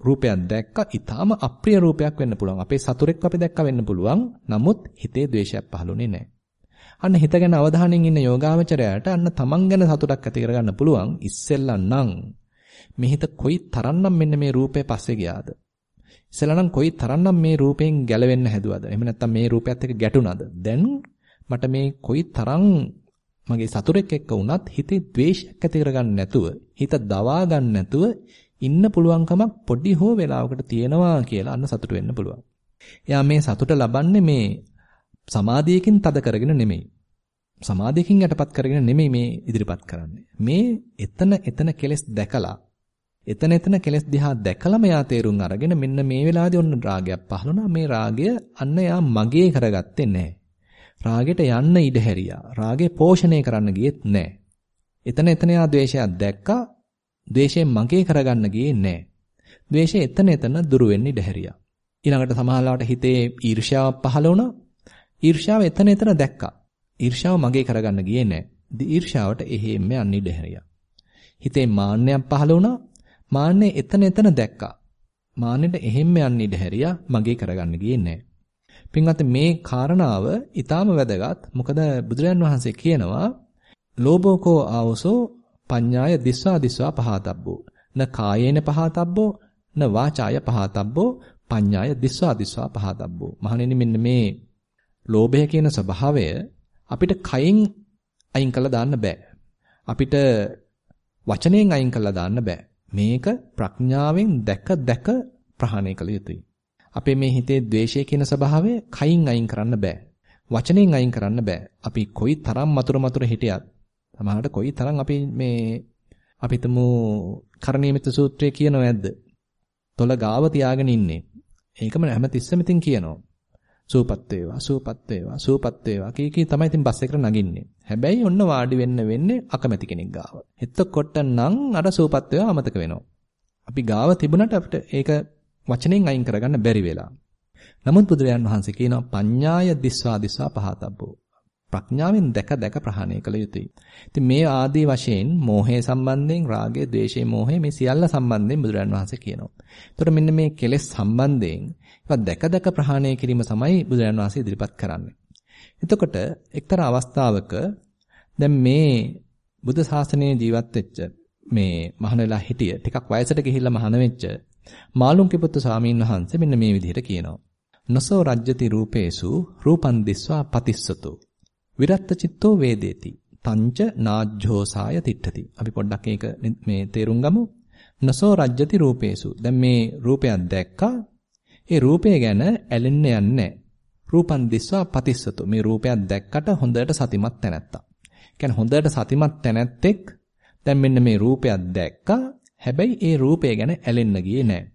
රූපයක් දැක්කා ඊටාම අප්‍රිය රූපයක් වෙන්න පුළුවන්. අපේ සතුරෙක් අපි දැක්කා වෙන්න පුළුවන්. නමුත් හිතේ ද්වේෂයක් පහළුනේ නැහැ. අන්න හිත ගැන අවධානයෙන් ඉන්න යෝගාවචරයට අන්න තමන් ගැන සතුටක් ඇති කරගන්න පුළුවන්. ඉස්සෙල්ලා නම් මේ හිත කොයි තරම්නම් මෙන්න මේ රූපේ පස්සේ ගියාද? ඉස්සෙල්ලා නම් කොයි තරම්නම් මේ රූපයෙන් ගැලවෙන්න හැදුවද? එහෙම නැත්නම් මේ රූපයත් එක්ක ගැටුණාද? දැන් මට මේ කොයි තරම් මගේ සතුරෙක් එක්ක වුණත් හිතේ ද්වේෂයක් ඇති කරගන්න නැතුව, හිත දවා ගන්න නැතුව ඉන්න පුළුවන්කමක් පොඩි හෝ වෙලාවකට තියෙනවා කියලා අන්න සතුට වෙන්න පුළුවන්. එයා මේ සතුට ලබන්නේ මේ සමාධියකින් තද කරගෙන නෙමෙයි. සමාධියකින් යටපත් කරගෙන නෙමෙයි මේ ඉදිරිපත් කරන්නේ. මේ එතන එතන කෙලස් දැකලා එතන එතන කෙලස් දිහා දැකලා මෙයා තේරුම් අරගෙන මෙන්න මේ වෙලාවේදී ඔන්න රාගයක් පහළුණා. මේ රාගය අන්න එයා මගේ කරගත්තේ නැහැ. රාගෙට යන්න ඉඩ හැරියා. රාගේ පෝෂණය කරන්න ගියෙත් නැහැ. එතන එතන එයා ද්වේෂයක් දැක්කා. ද්වේෂයෙන් මගේ කරගන්න ගියේ නැහැ. ද්වේෂය එතන එතන දුරු වෙන්න ඉඩ හැරියා. ඊළඟට සමහරවිට හිතේ ඊර්ෂ්‍යාවක් පහළ වුණා. ඊර්ෂ්‍යාව එතන එතන දැක්කා. ඊර්ෂ්‍යාව මගේ කරගන්න ගියේ නැහැ. ඊර්ෂ්‍යාවට එහෙම යන්න ඉඩ හැරියා. හිතේ මාන්නයක් පහළ වුණා. මාන්නේ එතන එතන දැක්කා. මාන්නෙට එහෙම යන්න ඉඩ හැරියා. මගේ කරගන්න ගියේ නැහැ. පින්වත් මේ කාරණාව ඊටාම වැදගත්. මොකද බුදුරජාන් වහන්සේ කියනවා ලෝභෝකෝ ආවසෝ පඤ්ඤාය දිස්වා දිස්වා පහතබ්බෝ න කායේන පහතබ්බෝ න වාචාය පහතබ්බෝ පඤ්ඤාය දිස්වා දිස්වා පහතබ්බෝ මහණෙනි මෙන්න මේ ලෝභය කියන ස්වභාවය අපිට කයින් අයින් කළා දාන්න බෑ. අපිට වචනයෙන් අයින් කළා දාන්න බෑ. මේක ප්‍රඥාවෙන් දැක දැක ප්‍රහාණය කළ යුතුයි. අපේ මේ හිතේ ද්වේෂය කියන ස්වභාවය කයින් අයින් කරන්න බෑ. වචනෙන් අයින් කරන්න බෑ. අපි කොයි තරම් මතුර මතුර හිටියත් සමහරවිට කොයි තරම් අපි මේ අපිටම කරණීයමිත සූත්‍රයේ කියනව ඇද්ද? තොල ගාව තියාගෙන ඉන්නේ. ඒකම හැමතිස්සෙම ඉතින් කියනවා. සූපත් වේවා සූපත් වේවා සූපත් වේවා කී කී තමයි ඉතින් බස් එකට නගින්නේ. හැබැයි ඔන්න වාඩි වෙන්න වෙන්නේ අකමැති කෙනෙක් ගාව. එතකොට නම් අර සූපත් වේවා අමතක වෙනවා. අපි ගාව තිබුණට අපිට ඒක වචනෙන් අයින් කරගන්න බැරි වෙලා. නමුත් බුදුරජාන් වහන්සේ කියනවා පඤ්ඤාය දිස්වා දිස්වා පහතබ්බෝ. ප්‍රඥාවෙන් දැක දැක ප්‍රහාණය කළ යුතුයි. ඉතින් මේ ආදී වශයෙන් මෝහය සම්බන්ධයෙන් රාගය, ద్వේෂය, මෝහය මේ සියල්ල සම්බන්ධයෙන් බුදුරජාන් වහන්සේ කියනවා. එතකොට මෙන්න මේ කෙලෙස් සම්බන්ධයෙන් ඒවා දැක දැක ප්‍රහාණය කිරීම තමයි බුදුරජාන් වහන්සේ ඉදිරිපත් කරන්නේ. එතකොට එක්තරා අවස්ථාවක දැන් මේ බුද්ධ ශාසනයේ ජීවත් වෙච්ච මේ මහාන වෙලා හිටිය ටිකක් වයසට ගිහිල්ලා මහාන වෙච්ච මාළුන්ගේ පුත්තු ස්වාමීන් වහන්සේ මෙන්න මේ විදිහට කියනවා. නසෝ රජ්‍යති රූපේසු රූපන් දිස්වා පතිස්සතු විරත්ත චිත්තෝ වේදේති. තංච නාජ්ජෝසාය තිට්ඨති. අපි පොඩ්ඩක් මේක මේ තේරුම් ගමු. නසෝ රජ්‍යති රූපේසු. දැන් මේ රූපයක් දැක්කා. ඒ රූපය ගැන ඇලෙන්න යන්නේ රූපන් දිස්වා පතිස්සතු. මේ රූපයක් දැක්කට හොඳට සතිමත් තැනැත්තා. කියන්නේ හොඳට සතිමත් තැනැත්තෙක් දැන් මෙන්න මේ රූපයක් දැක්කා. හැබැයි ඒ රූපය ගැන ඇලෙන්න ගියේ නැහැ.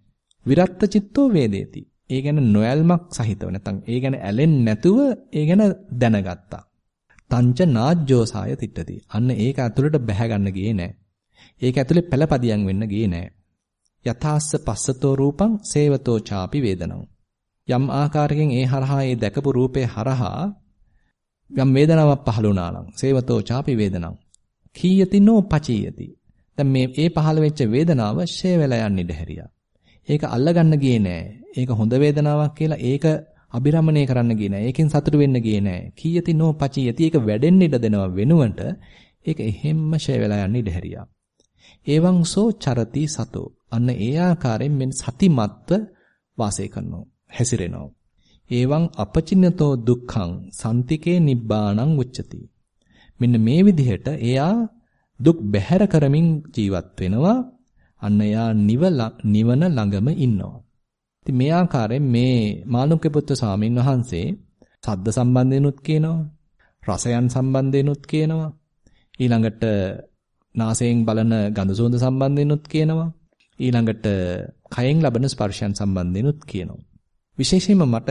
විරත්ත චිත්තෝ වේදේති. ඒ ගැන නොයල්මක් සහිතව නැත්නම් ඒ ගැන ඇලෙන්නේ නැතුව ඒ ගැන දැනගත්තා. තංච නාජ්ජෝසාය තිට්ඨති. අන්න ඒක ඇතුළට බැහැ ගන්න ගියේ නෑ. ඒක ඇතුලේ පළපදියම් වෙන්න ගියේ නෑ. යථාස්ස පස්සතෝ රූපං සේවතෝ ചാපි වේදනං. යම් ආකාරයකින් ඒ හරහා ඒ දැකපු රූපේ හරහා යම් වේදනාවක් පහළ වුණා නම් සේවතෝ ചാපි වේදනං. කීයති නෝ පචීයති. දැන් මේ ඒ පහළ වෙච්ච වේදනාව ෂේ වෙලා යන්න ඉඩ හැරියා. ඒක අල්ලගන්න ගියේ නෑ. ඒක හොඳ වේදනාවක් කියලා ඒක අබිරමණය කරන්න ගියේ නෑ. ඒකෙන් සතුටු වෙන්න ගියේ නෑ. කීයති නෝ පචියති ඒක වැඩෙන්න ඉඩ දෙනවා වෙනුවට ඒක එහෙම්ම ෂය වෙලා යන්න ඉඩ හැරියා. එවං සෝ චරති සතෝ. අන්න ඒ ආකාරයෙන් මෙන් සතිමත්ව වාසය කරනවා. හැසිරෙනවා. එවං අපචින්නතෝ දුක්ඛං සන්තිකේ නිබ්බාණං උච්චති. මෙන්න මේ විදිහට එයා දුක් බැහැර කරමින් ජීවත් වෙනවා. අන්න එයා නිවන ළඟම ඉන්නවා. ඉතින් මේ ආකාරයෙන් මේ මානුක්‍ය පුත්‍ර ස්වාමීන් වහන්සේ සද්ද සම්බන්ධයෙන්ුත් කියනවා. රසයන් සම්බන්ධයෙන්ුත් කියනවා. ඊළඟට නාසයෙන් බලන ගඳ සුවඳ සම්බන්ධයෙන්ුත් කියනවා. ඊළඟට කයෙන් ලබන ස්පර්ශයන් සම්බන්ධයෙන්ුත් කියනවා. විශේෂයෙන්ම මට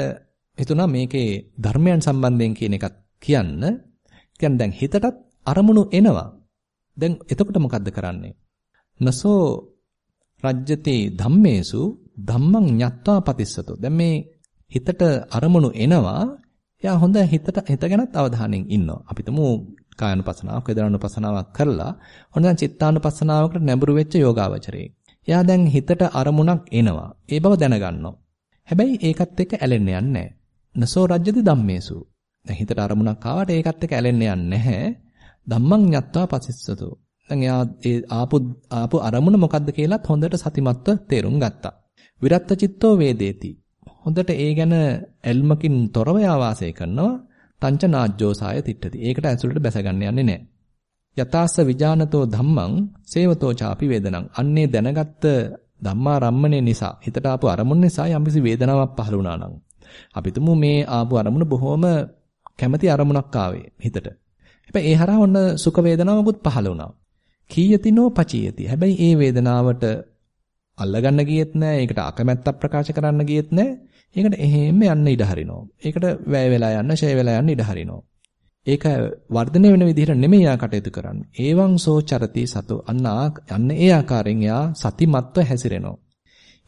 හිතුණා මේකේ ධර්මයන් සම්බන්ධයෙන් කියන එකත් කියන්න. කියන්නේ දැන් හිතටත් අරමුණු එනවා. දැන් එතකොට මොකද්ද කරන්නේ? නසෝ රජ්‍යති ධම්මේසු ධම්මං ඤත්වා පතිස්සතෝ. දැන් මේ හිතට අරමුණු එනවා. එයා හොඳ හිතට හිත ගැනත් අවධානයෙන් ඉන්නවා. අපි තමු කායනුපසනාවක්, වේදනානුපසනාවක් කරලා ඔන්න දැන් චිත්තානුපසනාවකට නැඹුරු වෙච්ච යෝගාවචරයේ. එයා දැන් හිතට අරමුණක් එනවා. ඒ බව දැනගන්නවා. හැබැයි ඒකත් එක්ක ඇලෙන්න යන්නේ නැහැ. නසෝ රජ්‍යති ධම්මේසු. දැන් හිතට අරමුණක් ආවට ඒකත් එක්ක ඇලෙන්න යන්නේ නැහැ. ධම්මං ඤත්වා පතිස්සතෝ. දැන් එයා ඒ ආපු ආපු අරමුණ මොකද්ද කියලාත් හොඳට සතිමත්ව තේරුම් ගත්තා. විරත්ත චිත්තෝ වේදේති. හොඳට ඒ ගැන ඇල්මකින් තොරව යා වාසය කරනවා. තංච නාජ්ජෝසාය තිට්ඨති. ඒකට ඇසුරට බැසගන්න යන්නේ නැහැ. යතාස්ස විජානතෝ ධම්මං සේවතෝ ചാපි වේදනං. අන්නේ දැනගත්ත ධම්මා රම්මනේ නිසා හිතට ආපු අරමුණ නිසා යම්කිසි වේදනාවක් පහළ වුණා නම් අපි තුමු මේ ආපු අරමුණ බොහොම කැමැති අරමුණක් ආවේ හිතට. හැබැයි ඒ හරහා ඔන්න සුඛ වේදනාවකුත් පහළ වුණා. කීයතිනෝ පචියති. හැබැයි ඒ වේදනාවට අල්ලගන්න ගියෙත් නෑ. ඒකට අකමැත්තක් ප්‍රකාශ කරන්න ගියෙත් නෑ. ඒකට එහෙම යන්න ඉඩ හරිනවා. ඒකට වැය වෙලා යන්න, ෂය වෙලා යන්න ඉඩ හරිනවා. ඒක වර්ධනය වෙන විදිහට නෙමෙයි යා කටයුතු කරන්නේ. ඒවං සෝ චරති සතෝ අන්න අන්න ඒ ආකාරයෙන් යා සතිමත්ව හැසිරෙනවා.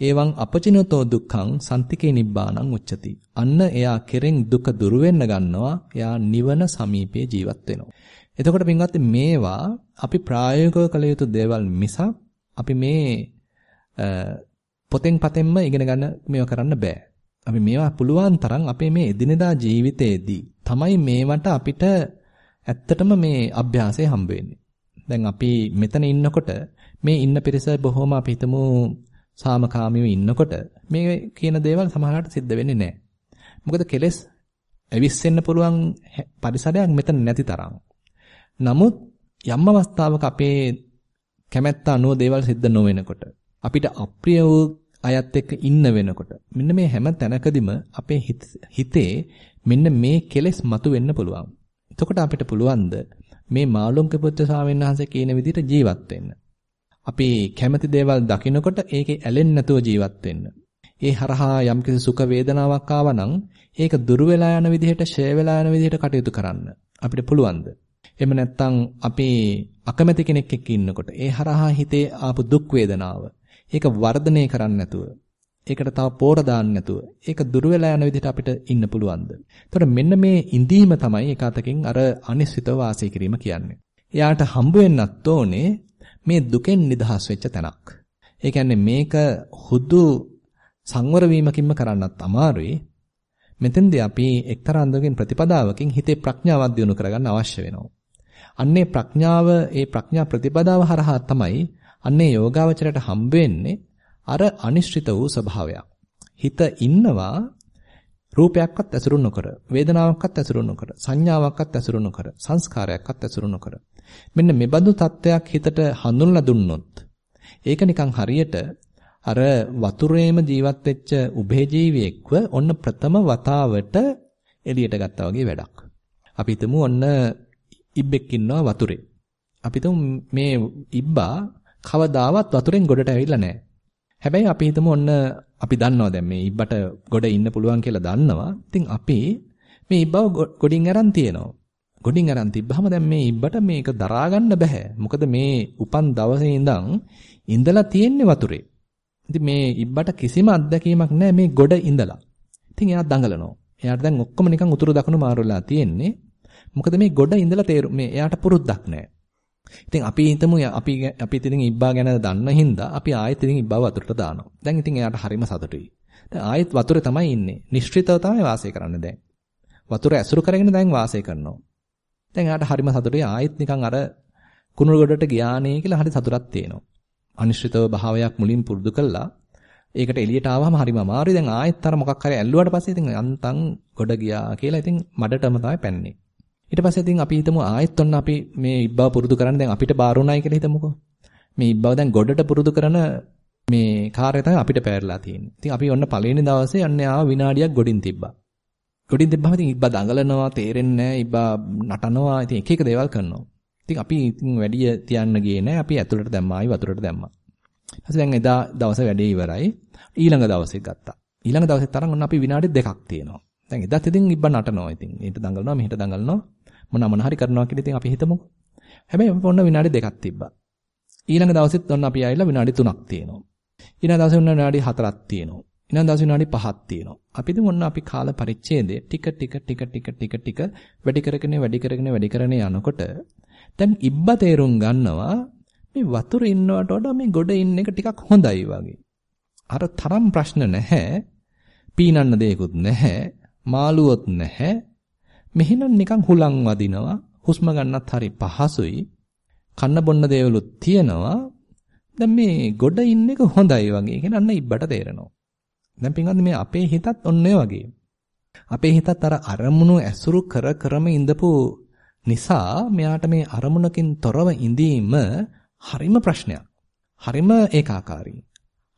ඒවං අපචිනතෝ දුක්ඛං සන්තිකේ නිබ්බාණං උච්චති. අන්න එයා කෙරෙන් දුක දුරු වෙන්න ගන්නවා. එයා නිවන සමීපේ ජීවත් වෙනවා. එතකොට පින්වත්නි මේවා අපි ප්‍රායෝගිකව කළ යුතු දේවල් මිසක් අපි මේ පොතෙන් පතෙන්ම ඉගෙන ගන්න මේවා කරන්න බෑ. අපි මේවා පුළුවන් තරම් අපේ මේ එදිනෙදා ජීවිතයේදී තමයි මේවට අපිට ඇත්තටම මේ අභ්‍යාසය හම්බ වෙන්නේ. දැන් අපි මෙතන ඉන්නකොට මේ ඉන්න පිරිස බොහොම අපි හිතමු සාමකාමීව ඉන්නකොට මේ කියන දේවල් සමහරවිට සිද්ධ වෙන්නේ නැහැ. මොකද කෙලස් ඇවිස්සෙන්න පුළුවන් පරිසරයක් මෙතන නැති තරම්. නමුත් යම් අවස්ථාවක අපේ කැමැත්ත අනුව දේවල් සිද්ධ නොවෙනකොට අපිට අප්‍රිය වූ අයත් එක්ක ඉන්න වෙනකොට මෙන්න මේ හැම තැනකදීම අපේ හිතේ මෙන්න මේ කෙලෙස් මතුවෙන්න පුළුවන්. එතකොට අපිට පුළුවන්ද මේ මාළුන්ගේ පුත්‍ර ස්වාමීන් වහන්සේ කියන විදිහට ජීවත් වෙන්න. අපි කැමති දේවල් දකිනකොට ඒකේ ඇලෙන්නේ නැතුව ජීවත් වෙන්න. ඒ හරහා යම්කිසි සුඛ වේදනාවක් ආවනම් ඒක දුරු වෙලා යන විදිහට, ෂය වෙලා යන විදිහට කටයුතු කරන්න. අපිට පුළුවන්ද? එහෙම නැත්නම් අපි අකමැති කෙනෙක් එක්ක ඉන්නකොට ඒ හරහා හිතේ ආපු දුක් වේදනාව ඒක වර්ධනය කරන්න නැතුව ඒකට තව පෝර දාන්න නැතුව ඒක දුර වෙලා යන විදිහට අපිට ඉන්න පුළුවන්ද? එතකොට මෙන්න මේ ඉඳීම තමයි එක අතකින් අර අනිශ්චිතව වාසය කිරීම කියන්නේ. එයාට හම්බ වෙන්නත් ඕනේ මේ දුකෙන් නිදහස් වෙච්ච තැනක්. ඒ කියන්නේ මේක හුදු සංවර වීමකින්ම කරන්නත් අමාරුයි. මෙතෙන්දී අපි එක්තරා අන්දමකින් ප්‍රතිපදාවකින් හිතේ ප්‍රඥාවක් දියුණු කරගන්න අවශ්‍ය වෙනවා. අන්නේ ප්‍රඥාව ඒ ප්‍රඥා ප්‍රතිපදාව හරහා තමයි අන්නේ යෝගාවචරයට හම්බ වෙන්නේ අර අනිශ්චිත වූ ස්වභාවයක්. හිත ඉන්නවා රූපයක්වත් ඇසුරු නොකර, වේදනාවක්වත් ඇසුරු නොකර, සංඥාවක්වත් ඇසුරු නොකර, සංස්කාරයක්වත් ඇසුරු නොකර. මෙන්න මෙබඳු තත්වයක් හිතට හඳුන්ලා දුන්නොත් ඒක නිකන් හරියට අර වතුරේම ජීවත් වෙච්ච උභේ ජීවියෙක්ව ඔන්න ප්‍රථම වතාවට එළියට ගත්තා වගේ වැඩක්. අපි හිතමු ඔන්න ඉබ්බෙක් ඉන්නවා වතුරේ. අපි මේ ඉබ්බා කවදාවත් වතුරෙන් ගොඩට ඇවිල්ලා නැහැ. හැබැයි අපි හිතමු ඔන්න අපි දන්නවා දැන් මේ ඉබ්බට ගොඩ ඉන්න පුළුවන් කියලා දන්නවා. ඉතින් අපි මේ ඉබ්බව ගොඩින් අරන් තියනවා. ගොඩින් අරන් තිබ්බහම දැන් මේ ඉබ්බට මේක දරා ගන්න බෑ. මොකද මේ උපන් දවසේ ඉඳන් ඉඳලා තියෙන්නේ වතුරේ. ඉතින් මේ ඉබ්බට කිසිම අත්දැකීමක් නැහැ මේ ගොඩ ඉඳලා. ඉතින් එයා දඟලනවා. එයාට දැන් ඔක්කොම නිකන් උතුරු දකුණු මාරු වෙලා තියෙන්නේ. මොකද මේ ගොඩ ඉඳලා තේරු මේ එයාට පුරුද්දක් නැහැ. ඉතින් අපි හිතමු අපි අපි ඉතින් ඉබ්බා ගැන දන්න හින්දා අපි ආයෙත් ඉතින් ඉබ්බා වතුරට දානවා. දැන් ඉතින් එයාට හරිම සතුටුයි. දැන් ආයෙත් වතුරේ තමයි ඉන්නේ. නිශ්චිතව තමයි වාසය කරන්නේ දැන්. වතුර ඇසුරු කරගෙන දැන් වාසය කරනවා. දැන් එයාට හරිම සතුටුයි ආයෙත් නිකන් අර කුණු ගොඩට ගියානේ කියලා හරි සතුටක් තියෙනවා. අනිශ්චිතව භාවයක් මුලින් පුරුදු කළා. ඒකට එළියට ආවම හරිම අමාරුයි. දැන් ආයෙත් අර මොකක් හරි ඇල්ලුවාට පස්සේ ඉතින් අන්තං ගොඩ ගියා කියලා ඉතින් මඩටම තමයි පැන්නේ. ඊට පස්සේ ඉතින් අපි හිතමු ආයෙත් ඔන්න අපි මේ ඉබ්බව පුරුදු කරන්න දැන් අපිට බාරුණයි කියලා හිතමුකෝ. මේ ඉබ්බව දැන් ගොඩට පුරුදු කරන මේ කාර්යය තමයි අපිට පැවරලා තියෙන්නේ. ඉතින් අපි ඔන්න පළවෙනි දවසේ අන්න ආව විනාඩියක් ගොඩින් තිබ්බා. උඩින් දෙබ්බම ඉතින් ඉබ්බා දඟලනවා, තේරෙන්නේ නැහැ, ඉබ්බා නටනවා, ඉතින් එක එක දේවල් කරනවා. ඉතින් අපි ඉතින් වැඩි තියන්න ගියේ නැහැ. අපි ඇතුළට දැම්මා, ආයි වතුරට දැම්මා. ඊපස්සේ දැන් එදා දවසේ වැඩේ ඉවරයි. ඊළඟ දවසේ ගත්තා. ඊළඟ දවසේ තරම් ඔන්න අපි විනාඩි දෙකක් තියෙනවා. දැන් එදාත් ඉතින් ඉබ්බා නටනවා. ඉතින් ඊට දඟලනවා, මෙහෙට දඟලනවා. මොන මොන හරි කරනවා කියලා ඉතින් අපි හිතමුකෝ. හැබැයි අපි ඔන්න විනාඩි දෙකක් තිබ්බා. ඊළඟ දවසෙත් ඔන්න අපි ආයෙලා විනාඩි 3ක් තියෙනවා. ඊළඟ දවසේ ඔන්න විනාඩි 4ක් තියෙනවා. ඊළඟ දවසේ විනාඩි 5ක් තියෙනවා. අපි ඉතින් ඔන්න අපි කාල පරිච්ඡේදය ටික ටික ටික ටික ටික ටික වැඩි කරගෙන වැඩි කරගෙන වැඩි කරගෙන යනකොට දැන් ඉබ්බා තේරුම් ගන්නවා මේ වතුරේ ඉන්නවට වඩා මේ ගොඩ ඉන්න එක ටිකක් හොඳයි වගේ. අර තරම් ප්‍රශ්න නැහැ. පීනන්න දෙයක්වත් නැහැ. මාළුවොත් නැහැ. මෙහෙනම් නිකන් හුලං වදිනවා. හුස්ම ගන්නත් හරි පහසුයි. කන්න බොන්න දේවලුත් තියෙනවා. දැන් මේ ගොඩ ඉන්න එක හොඳයි වගේ කියන අන්න ඉබ්බට තේරෙනවා. දැන් පින්වත් මේ අපේ හිතත් ඔන්න වගේ. අපේ හිතත් අර අරමුණු ඇසුරු කර කරම ඉඳපු නිසා මෙයාට මේ අරමුණකින් තොරව ඉඳීම හරිම ප්‍රශ්නයක්. හරිම ඒකාකාරී.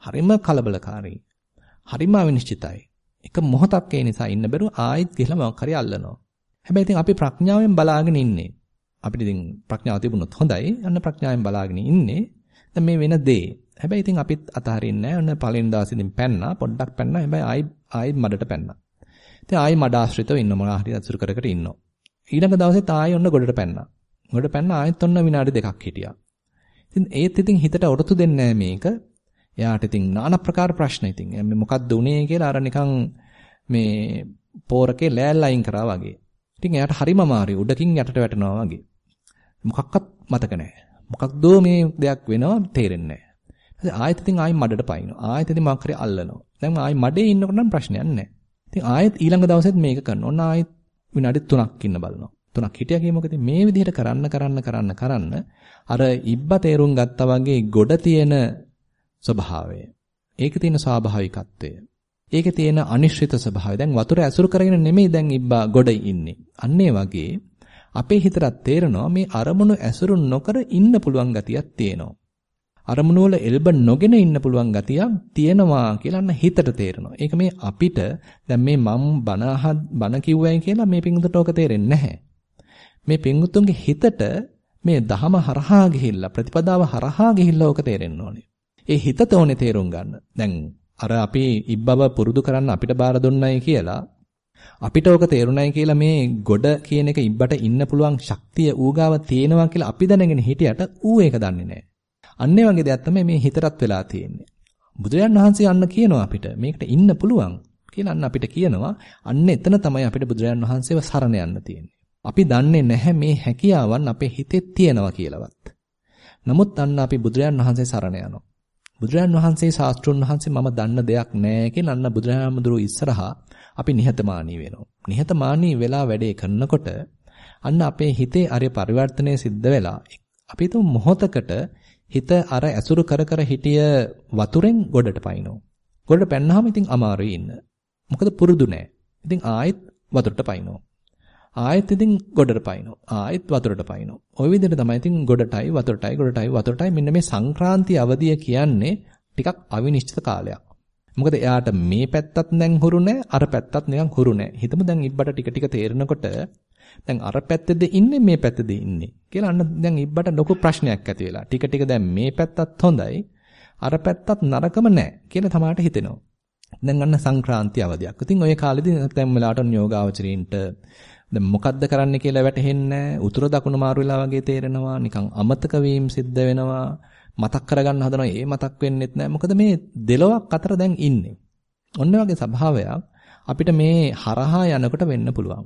හරිම කලබලකාරී. හරිම අවිනිශ්චිතයි. එක මොහොතක් ඒ නිසා ඉන්න බැරුව ආයෙත් ගිහලා මොකක් හරි අල්ලනවා. හැබැයි ඉතින් අපි ප්‍රඥාවෙන් බලාගෙන ඉන්නේ. අපිට ඉතින් ප්‍රඥාව තිබුණොත් හොඳයි. අන්න ප්‍රඥාවෙන් බලාගෙන ඉන්නේ. දැන් මේ වෙන දේ. හැබැයි ඉතින් අපිත් අතහරින්නේ නැහැ. ඔන්න පළවෙනි දවසේ ඉතින් පැන්නා, පොඩ්ඩක් පැන්නා. හැබැයි ආයි ආයි මඩට පැන්නා. ඉතින් ආයි මඩ ආශ්‍රිතව ඉන්න මොනවා හරි අසුර කර කර ඉන්නවා. ඊළඟ දවසෙත් ආයි ඔන්න ගොඩට පැන්නා. ගොඩ පැන්නා ආයෙත් ඔන්න විනාඩි දෙකක් හිටියා. ඉතින් ඒත් ඉතින් හිතට ඔරොත්තු දෙන්නේ මේක. එයාට ඉතින් নানা ප්‍රකාර ප්‍රශ්න ඉතින්. මේ මොකක්ද උනේ කියලා අර නිකන් මේ පෝරකේ ලෑල්ල අයින් කරා වගේ. ඉතින් එයාට හරිම අමාරුයි. උඩකින් යටට වැටෙනවා වගේ. මොකක්වත් මතක නැහැ. මොකක්දෝ මේ දෙයක් වෙනවා තේරෙන්නේ නැහැ. ආයෙත් ඉතින් ආයෙ මඩට පයින්නවා. ආයෙත් ඉතින් මොකක් හරි අල්ලනවා. දැන් ආයෙ මඩේ ඉන්නකොට නම් ප්‍රශ්නයක් නැහැ. ඉතින් ආයෙත් ඊළඟ දවසෙත් මේක කරනවා. ඔන්න ආයෙත් විනාඩි 3ක් ඉන්න බලනවා. 3ක් හිටියා කියමුකද මේ විදිහට කරන්න කරන්න කරන්න කරන්න අර ඉබ්බා තේරුම් ගත්තා වගේ ගොඩ තියෙන ස්වභාවය. ඒකේ තියෙන ස්වාභාවිකත්වය. ඒකේ තියෙන අනිශ්චිත ස්වභාවය. දැන් වතුර ඇසුරු කරගෙන නෙමෙයි දැන් ඉබ්බා ගොඩ ඉන්නේ. අන්න වගේ අපේ හිතට තේරෙනවා මේ අරමුණු ඇසුරු නොකර ඉන්න පුළුවන් ගතියක් තියෙනවා. අරමුණු වල එල්බ නොගෙන ඉන්න පුළුවන් ගතියක් තියෙනවා කියලා අන්න හිතට තේරෙනවා. ඒක මේ අපිට දැන් මේ මම බණ බණ කිව්වයි කියලා මේ පිංගුතුට ඕක තේරෙන්නේ නැහැ. මේ පිංගුතුන්ගේ හිතට මේ දහම හරහා ගිහිල්ලා ප්‍රතිපදාව හරහා ගිහිල්ලා ඕක තේරෙන්න ඕනේ. ඒ හිතට ඕනේ තේරුම් ගන්න. දැන් අර අපි ඉබ්බව පුරුදු කරන්න අපිට බාර දුන්නයි කියලා අපිට ඕක තේරුණයි කියලා මේ ගොඩ කියන එක ඉබ්බට ඉන්න පුළුවන් ශක්තිය ඌගාව තියෙනවා කියලා අපි දැනගෙන හිටියට ඌ ඒක දන්නේ නැහැ. අන්න ඒ වගේ දෙයක් තමයි මේ හිතරත් වෙලා තියෙන්නේ. බුදුරජාන් වහන්සේ අන්න කියනවා අපිට මේකට ඉන්න පුළුවන් කියලා අන්න අපිට කියනවා. අන්න එතන තමයි අපිට බුදුරජාන් වහන්සේව සරණ යන්න තියෙන්නේ. අපි දන්නේ නැහැ මේ හැකියාවන් අපේ හිතේ තියෙනවා කියලාවත්. නමුත් අන්න අපි බුදුරජාන් වහන්සේ සරණ යනවා. බුදුරජාන් වහන්සේ ශාස්ත්‍රුන් වහන්සේ මම දන්න දෙයක් නැහැ කියලා අන්න බුදුරජාණන් ඉස්සරහා අපි නිහතමානී වෙනවා. නිහතමානී වෙලා වැඩේ කරනකොට අන්න අපේ හිතේ අර පරිවර්තනය සිද්ධ වෙලා අපි තුන් මොහොතකට හිත අර ඇසුරු කර කර හිටිය වතුරෙන් ගොඩට පයින්නවා. ගොඩට පැන්නාම ඉතින් අමාරුයි ඉන්න. මොකද පුරුදු නැහැ. ඉතින් ආයෙත් වතුරට පයින්නවා. ආයෙත් ඉතින් ගොඩට පයින්නවා. ආයෙත් වතුරට පයින්නවා. ওই විදිහට තමයි ඉතින් ගොඩටයි වතුරටයි ගොඩටයි වතුරටයි මෙන්න මේ සංක්‍රාන්ති අවධිය කියන්නේ ටිකක් අවිනිශ්චිත කාලයක්. මොකද එයාට මේ පැත්තත් දැන් හුරු අර පැත්තත් නිකන් හුරු හිතමු දැන් ඉබ්බට ටික ටික තේරෙනකොට දැන් අර පැත්තේද ඉන්නේ මේ පැත්තේද ඉන්නේ කියලා අන්න දැන් ඉබ්බට ලොකු ප්‍රශ්නයක් ඇති වෙලා. ටික ටික දැන් මේ පැත්තත් හොඳයි අර පැත්තත් නරකම නැහැ කියලා තමාට හිතෙනවා. දැන් අන්න සංක්‍රාන්ති අවධියක්. ඉතින් ওই කාලෙදී දැන් වෙලාවට යෝගාවචරීන්ට දැන් මොකද්ද කරන්න කියලා වැටහෙන්නේ උතුර දකුණ මාරු වෙලා වගේ තේරෙනවා. නිකන් අමතක වීම සිද්ධ වෙනවා. මතක් කරගන්න හදනවා ඒ මතක් වෙන්නෙත් නැහැ. මොකද මේ දෙලොවක් අතර දැන් ඉන්නේ. ඔන්න වගේ ස්වභාවයක් අපිට මේ හරහා යනකොට වෙන්න පුළුවන්.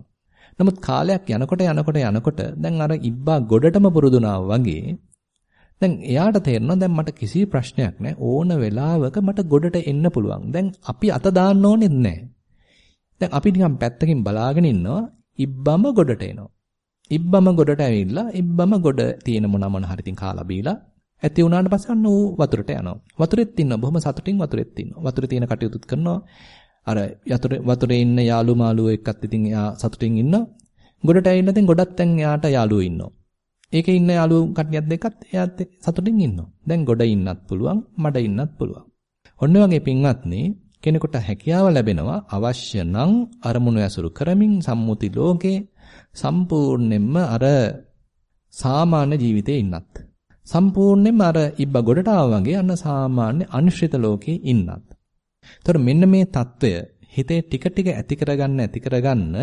නමුත් කාලයක් යනකොට යනකොට යනකොට දැන් අර ඉබ්බා ගොඩටම පුරුදුනා වගේ දැන් එයාට තේරෙනවා දැන් මට කිසි ප්‍රශ්නයක් නැහැ ඕන වෙලාවක මට ගොඩට එන්න පුළුවන්. දැන් අපි අත දාන්න ඕනෙත් නැහැ. දැන් අපි නිකන් පැත්තකින් බලාගෙන ඉන්නවා ඉබ්බම ගොඩට එනවා. ඉබ්බම ගොඩට ඇවිල්ලා ඉබ්බම ගොඩ තියෙන මොන මොන හරි තින් කාලා බීලා ඇති වුණාට පස්සේ අන්න ඌ වතුරට යනවා. වතුරෙත් ඉන්නවා. බොහොම සතුටින් වතුරෙත් ඉන්නවා. වතුරේ තියෙන කටයුතුත් කරනවා. අර යතුරේ වතුරේ ඉන්න යාළු මාළුවෝ එක්කත් ඉතින් එයා සතුටින් ඉන්නවා. ගොඩට ඇවිල්ලා ඉතින් ගොඩත් දැන් එයාට යාළුවෝ ඉන්නවා. ඒකේ ඉන්න යාළුවෝ කට්ටියක් දෙකත් එයාත් සතුටින් ඉන්නවා. දැන් ගොඩ ඉන්නත් පුළුවන්, මඩ ඉන්නත් පුළුවන්. ඔන්න වගේ පින්වත්නි කෙනෙකුට හැකියාව ලැබෙනවා අවශ්‍ය නම් අරමුණු ඇසුරු කරමින් සම්මුති ලෝකේ සම්පූර්ණයෙන්ම අර සාමාන්‍ය ජීවිතේ ඉන්නත් සම්පූර්ණයෙන්ම අර ඉබ්බ ගොඩට වගේ අන්න සාමාන්‍ය අනිශ්චිත ලෝකේ ඉන්නත්. ඒතර මෙන්න මේ తত্ত্বය හිතේ ටික ටික ඇති කරගන්න ඇති කරගන්න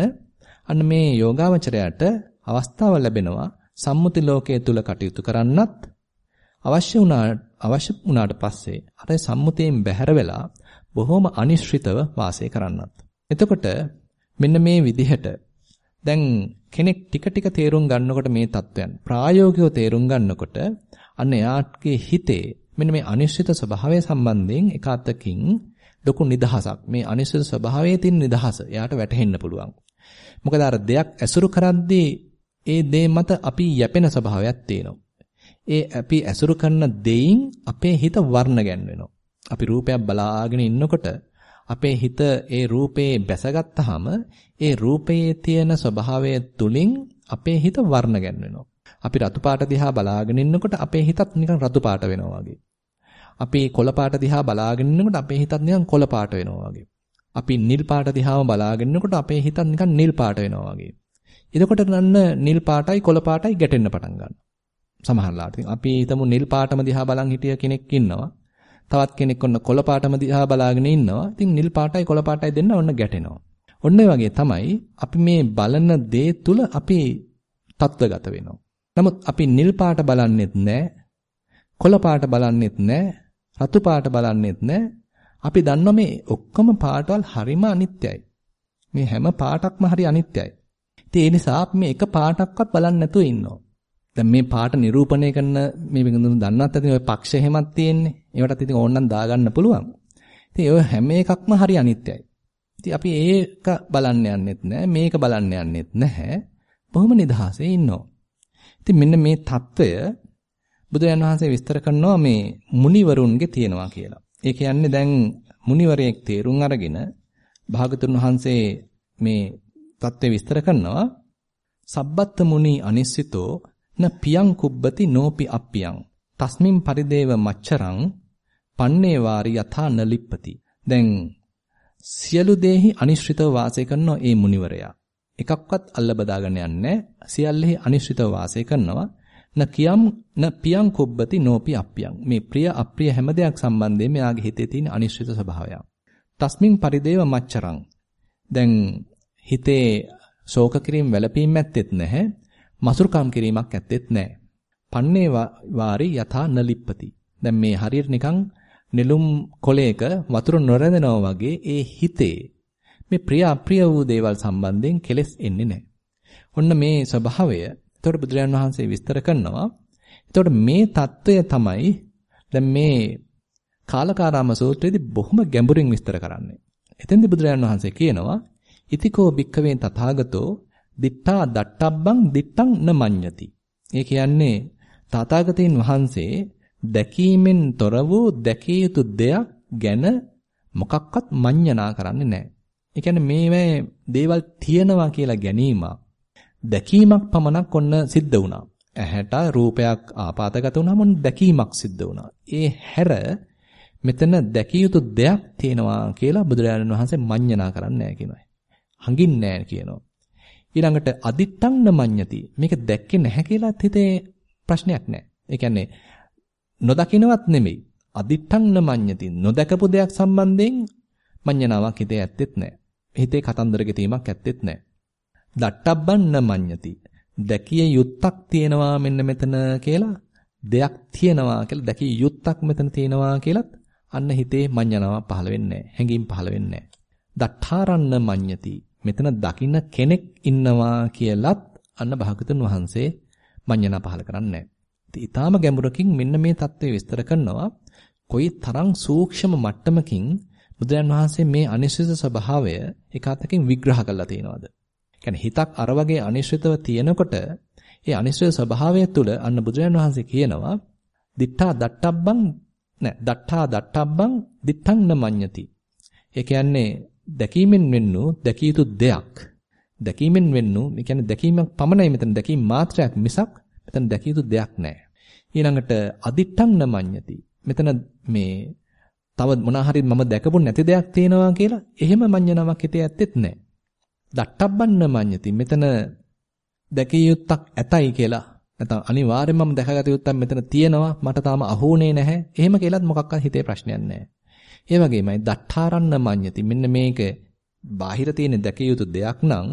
අන්න මේ යෝගාවචරයට අවස්ථාව ලැබෙනවා සම්මුති ලෝකයේ තුල කටයුතු කරන්නත් අවශ්‍ය වුණා අවශ්‍ය වුණාට පස්සේ අර සම්මුතියෙන් බැහැර වෙලා බොහොම අනිශ්චිතව වාසය කරන්නත්. එතකොට මෙන්න මේ විදිහට දැන් කෙනෙක් ටික ටික තේරුම් ගන්නකොට මේ தත්වයන් ප්‍රායෝගිකව තේරුම් ගන්නකොට අන්න එයාගේ හිතේ මෙන්න මේ අනිශ්චිත ස්වභාවය සම්බන්ධයෙන් එකතකින් ලොකු නිදහසක් මේ අනිශ්චිත ස්වභාවයේ තියෙන නිදහස එයාට වැටහෙන්න පුළුවන්. මොකද අර දෙයක් ඇසුරු කරද්දී ඒ දේ මත අපි යැපෙන ස්වභාවයක් තියෙනවා. ඒ අපි ඇසුරු කරන දෙයින් අපේ හිත වර්ණ ගැන්වෙනවා. අපි රූපයක් බලාගෙන ඉන්නකොට අපේ හිත ඒ රූපේ බැසගත්තාම ඒ රූපයේ තියෙන ස්වභාවය තුලින් අපේ හිත වර්ණ ගැන්වෙනවා. අපි රතු පාට දිහා බලාගෙන ඉන්නකොට අපේ හිතත් නිකන් රතු පාට වෙනවා වගේ. අපි කොළ පාට දිහා බලාගෙන ඉන්නකොට අපේ හිතත් නිකන් කොළ පාට වෙනවා වගේ. අපි නිල් පාට දිහාම බලාගෙන ඉන්නකොට අපේ හිතත් නිකන් නිල් පාට වෙනවා වගේ. එතකොට නන්න නිල් පාටයි කොළ පාටයි ගැටෙන්න පටන් ගන්නවා. සමහරලාට. අපි හිතමු නිල් පාටම දිහා බලන් හිටිය කෙනෙක් ඉන්නවා. තවත් කෙනෙක් ඔන්න කොළ පාටම දිහා බලාගෙන ඉන්නවා. ඉතින් නිල් පාටයි කොළ පාටයි දෙන්න ඔන්න ගැටෙනවා. ඔන්න වගේ තමයි අපි මේ බලන දේ තුල අපි තත්ත්වගත වෙනවා. නමුත් අපි නිල් පාට බලන්නෙත් නැහැ. කොළ පාට බලන්නෙත් නැහැ. රතු පාට බලන්නෙත් නැහැ. අපි දන්නවා මේ ඔක්කොම පාටවල් හරිම අනිත්‍යයි. මේ හැම පාටක්ම හරි අනිත්‍යයි. ඉතින් ඒ නිසා අපි මේ එක පාටක්වත් බලන්නේ නැතුව ඉන්නවා. දැන් මේ පාට නිරූපණය කරන මේ වෙනඳුන් දන්නවත් ඇති ඔය පක්ෂ හැමක් තියෙන්නේ. ඒවටත් ඉතින් ඕනනම් දාගන්න පුළුවන්. ඉතින් ඔය හැම එකක්ම හරි අනිත්‍යයි. ඉතින් අපි ඒක බලන්න යන්නෙත් නැහැ. මේක බලන්න යන්නෙත් නැහැ. බොහොම නිදහසේ ඉන්නවා. ඉතින් මෙන්න මේ తত্ত্বය බුදුරජාණන් වහන්සේ විස්තර කරනවා මේ මුනිවරුන්ගේ තියෙනවා කියලා. ඒ කියන්නේ දැන් මුනිවරයෙක් තේරුම් අරගෙන භාගතුන් වහන්සේ මේ தත්ත්වය විස්තර කරනවා. සබ්බත්ත මුනි අනිස්සිතෝ න පියං කුබ්බති නෝපි අප්පියං. තස්මින් පරිදේව මච්චරං පන්නේ වාරි යථා නලිප්පති. දැන් සියලු දේහි අනිශ්චිතව වාසය කරන ඒ මුනිවරයා. එකක්වත් අල්ල බදාගෙන යන්නේ සියල්ලෙහි අනිශ්චිතව වාසය කරනවා. න කියම් න පියං කුබ්බති නෝපි අප්පියං. මේ ප්‍රිය අප්‍රිය හැම දෙයක් සම්බන්ධයෙන් මෙයාගේ හිතේ තියෙන අනිශ්චිත ස්වභාවය තස්මින් පරිදේව මච්චරං. දැන් හිතේ ශෝක කිරීම වැළපීම් ඇත්තෙත් නැහැ. මසුරුකම් කිරීමක් ඇත්තෙත් නැහැ. පන්නේ වාරි යථා නලිප්පති. දැන් මේ හරියට නිකන් නෙළුම් කොලයක වතුර නොරැඳෙනවා වගේ ඒ හිතේ මේ ප්‍රිය අප්‍රිය වූ දේවල් සම්බන්ධයෙන් කෙලෙස් එන්නේ නැහැ. ඔන්න මේ ස්වභාවය එතකොට බුදුරජාන් වහන්සේ විස්තර කරනවා. එතකොට මේ తত্ত্বය තමයි දැන් මේ කාලකාරාම සූත්‍රයේදී බොහොම ගැඹුරින් විස්තර කරන්නේ. එතෙන්දී බුදුරජාන් වහන්සේ කියනවා ඉතිකෝ භික්කවේ තථාගතෝ දිට්ඨා දට්ටබ්බං දිට්ඨං නමඤ්ඤති. ඒ කියන්නේ තථාගතයන් වහන්සේ දැකීමෙන් තොර වූ දැකිය යුතු දෙයක් ගැන මොකක්වත් මඤ්ඤණා කරන්නේ නැහැ. ඒ කියන්නේ මේවැ දේවල් තියෙනවා කියලා ගැනීමක් දැකීමක් පමණක් ඔන්න සිද්ධ වුණා. ඇහැට රූපයක් ආපాతගත වුණාම ඔන්න දැකීමක් සිද්ධ වුණා. ඒ හැර මෙතන දැකිය යුතු දෙයක් තියෙනවා කියලා බුදුරජාණන් වහන්සේ මඤ්ඤණා කරන්නේ නැහැ කියනවා. හඟින්නේ නැහැ කියනවා. ඊළඟට අදිත්තං නමඤ්ඤති. මේක දැක්කේ නැහැ කියලාත් හිතේ ප්‍රශ්නයක් නැහැ. ඒ කියන්නේ නොදකින්නවත් නෙමෙයි. අදිත්තං නමඤ්ඤති. නොදකපු දෙයක් සම්බන්ධයෙන් මඤ්ඤණාවක් හිතේ ඇත්තෙත් නැහැ. හිතේ කතන්දර ගෙතීමක් ඇත්තෙත් නැහැ. දට්ටබ්බන්න මඤ්ඤති. දැකිය යුත්තක් තියෙනවා මෙන්න මෙතන කියලා දෙයක් තියෙනවා කියලා දැකිය යුත්තක් මෙතන තියෙනවා කියලත් අන්න හිතේ මඤ්ඤණාවක් පහළ වෙන්නේ නැහැ. හැඟීම් පහළ වෙන්නේ නැහැ. දට්ඨාරන්න මඤ්ඤති. මෙතන දකින්න කෙනෙක් ඉන්නවා කියලත් අන්න භාගතුන් වහන්සේ මඤ්ඤණා පහළ කරන්නේ නැහැ. ඉතින් ඊටාම ගැඹුරකින් මෙන්න මේ தත්ත්වය විස්තර කරනවා. කොයි තරම් සූක්ෂම මට්ටමකින් බුදුරන් වහන්සේ මේ අනිශ්චිත ස්වභාවය එකතකින් විග්‍රහ කරලා තියෙනවද? කියන්නේ හිතක් අර වගේ අනිශ්චිතව තියෙනකොට ඒ අනිශ්චිත ස්වභාවය තුළ අන්න බුදුරන් වහන්සේ කියනවා දිඨා දට්ටබ්බං නෑ දට්ඨා දට්ටබ්බං දිත්තං නමඤ්ඤති. ඒ කියන්නේ දැකීමෙන් වෙන්නු දැකිය යුතු දෙයක්. දැකීමෙන් වෙන්නු, ඒ කියන්නේ දැකීමක් පමණයි මෙතන දැකීම මාත්‍රයක් මිසක් මෙතන දැකිය යුතු දෙයක් නෑ. ඊළඟට අදිත්තං නමඤ්ඤති. මෙතන මේ තව මොනා හරි මම දැකපු නැති දෙයක් තියෙනවා කියලා එහෙම මඤ්ඤණාවක් හිතේ ඇත්තෙත් නැහැ. දට්ටබ්බන්න මඤ්ඤති. මෙතන දැකිය යුත්තක් ඇතයි කියලා නැත්නම් අනිවාර්යෙන්ම මම දැකගත යුත්තක් මෙතන තියෙනවා මට තාම අහුුනේ නැහැ. එහෙම කියලාත් මොකක්වත් හිතේ ප්‍රශ්නයක් නැහැ. ඒ වගේමයි දට්ඨාරන්න මඤ්ඤති. මෙන්න මේක බාහිර තියෙන දැකිය යුතු දෙයක් නම්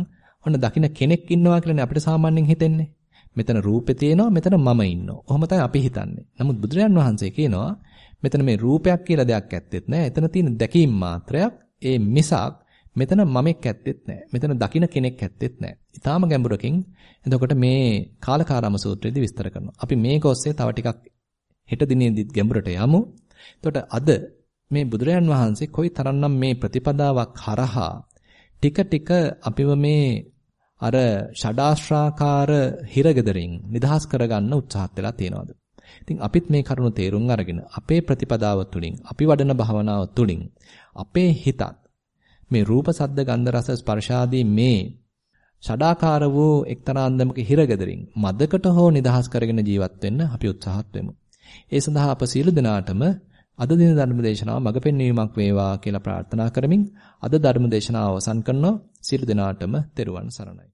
ඔන්න දකින්න කෙනෙක් ඉන්නවා කියලානේ අපිට සාමාන්‍යයෙන් හිතෙන්නේ. මෙතන රූපේ තියෙනවා මෙතන මම ඉන්නවා. ඔහොම තමයි අපි හිතන්නේ. නමුත් බුදුරජාන් වහන්සේ කියනවා මෙතන මේ රූපයක් කියලා දෙයක් ඇත්තෙත් නැහැ. එතන තියෙන දැකීම් මාත්‍රයක්. ඒ මිසක් මෙතන මමෙක් ඇත්තෙත් නැහැ. මෙතන දකින්න කෙනෙක් ඇත්තෙත් නැහැ. ඊටාම ගැඹුරකින් එතකොට මේ කාලකාරම සූත්‍රයේදී විස්තර කරනවා. අපි මේක ඔස්සේ තව ටිකක් හෙට දිනේදීත් ගැඹුරට යමු. එතකොට අද මේ බුදුරජාන් වහන්සේ කොයි තරම්නම් මේ ප්‍රතිපදාවක් හරහා ටික ටික අපිව මේ අර ෂඩාශ්‍රාකාර හිරගෙදරින් නිදහස් කරගන්න උත්සාහත් වෙලා තියෙනවද? ඉතින් අපිත් මේ කරුණු තේරුම් අරගෙන අපේ ප්‍රතිපදාව තුළින් අපි වඩන භාවනාව තුළින් අපේ හිතත් මේ රූප සද්ද ගන්ධ රස ස්පර්ශාදී මේ ෂඩාකාර වූ එක්තරා අන්දමක හිරගෙදරින් මදකට හෝ නිදහස් කරගෙන ජීවත් වෙන්න අපි උත්සාහත් වෙමු. ඒ සඳහා අප සියලු දෙනාටම අද දින ධර්ම දේශනාව මඟ පෙන්වීමක් වේවා කියලා ප්‍රාර්ථනා කරමින් අද ධර්ම දේශනාව අවසන් කරනවා. සියලු දෙනාටම තෙරුවන් සරණයි.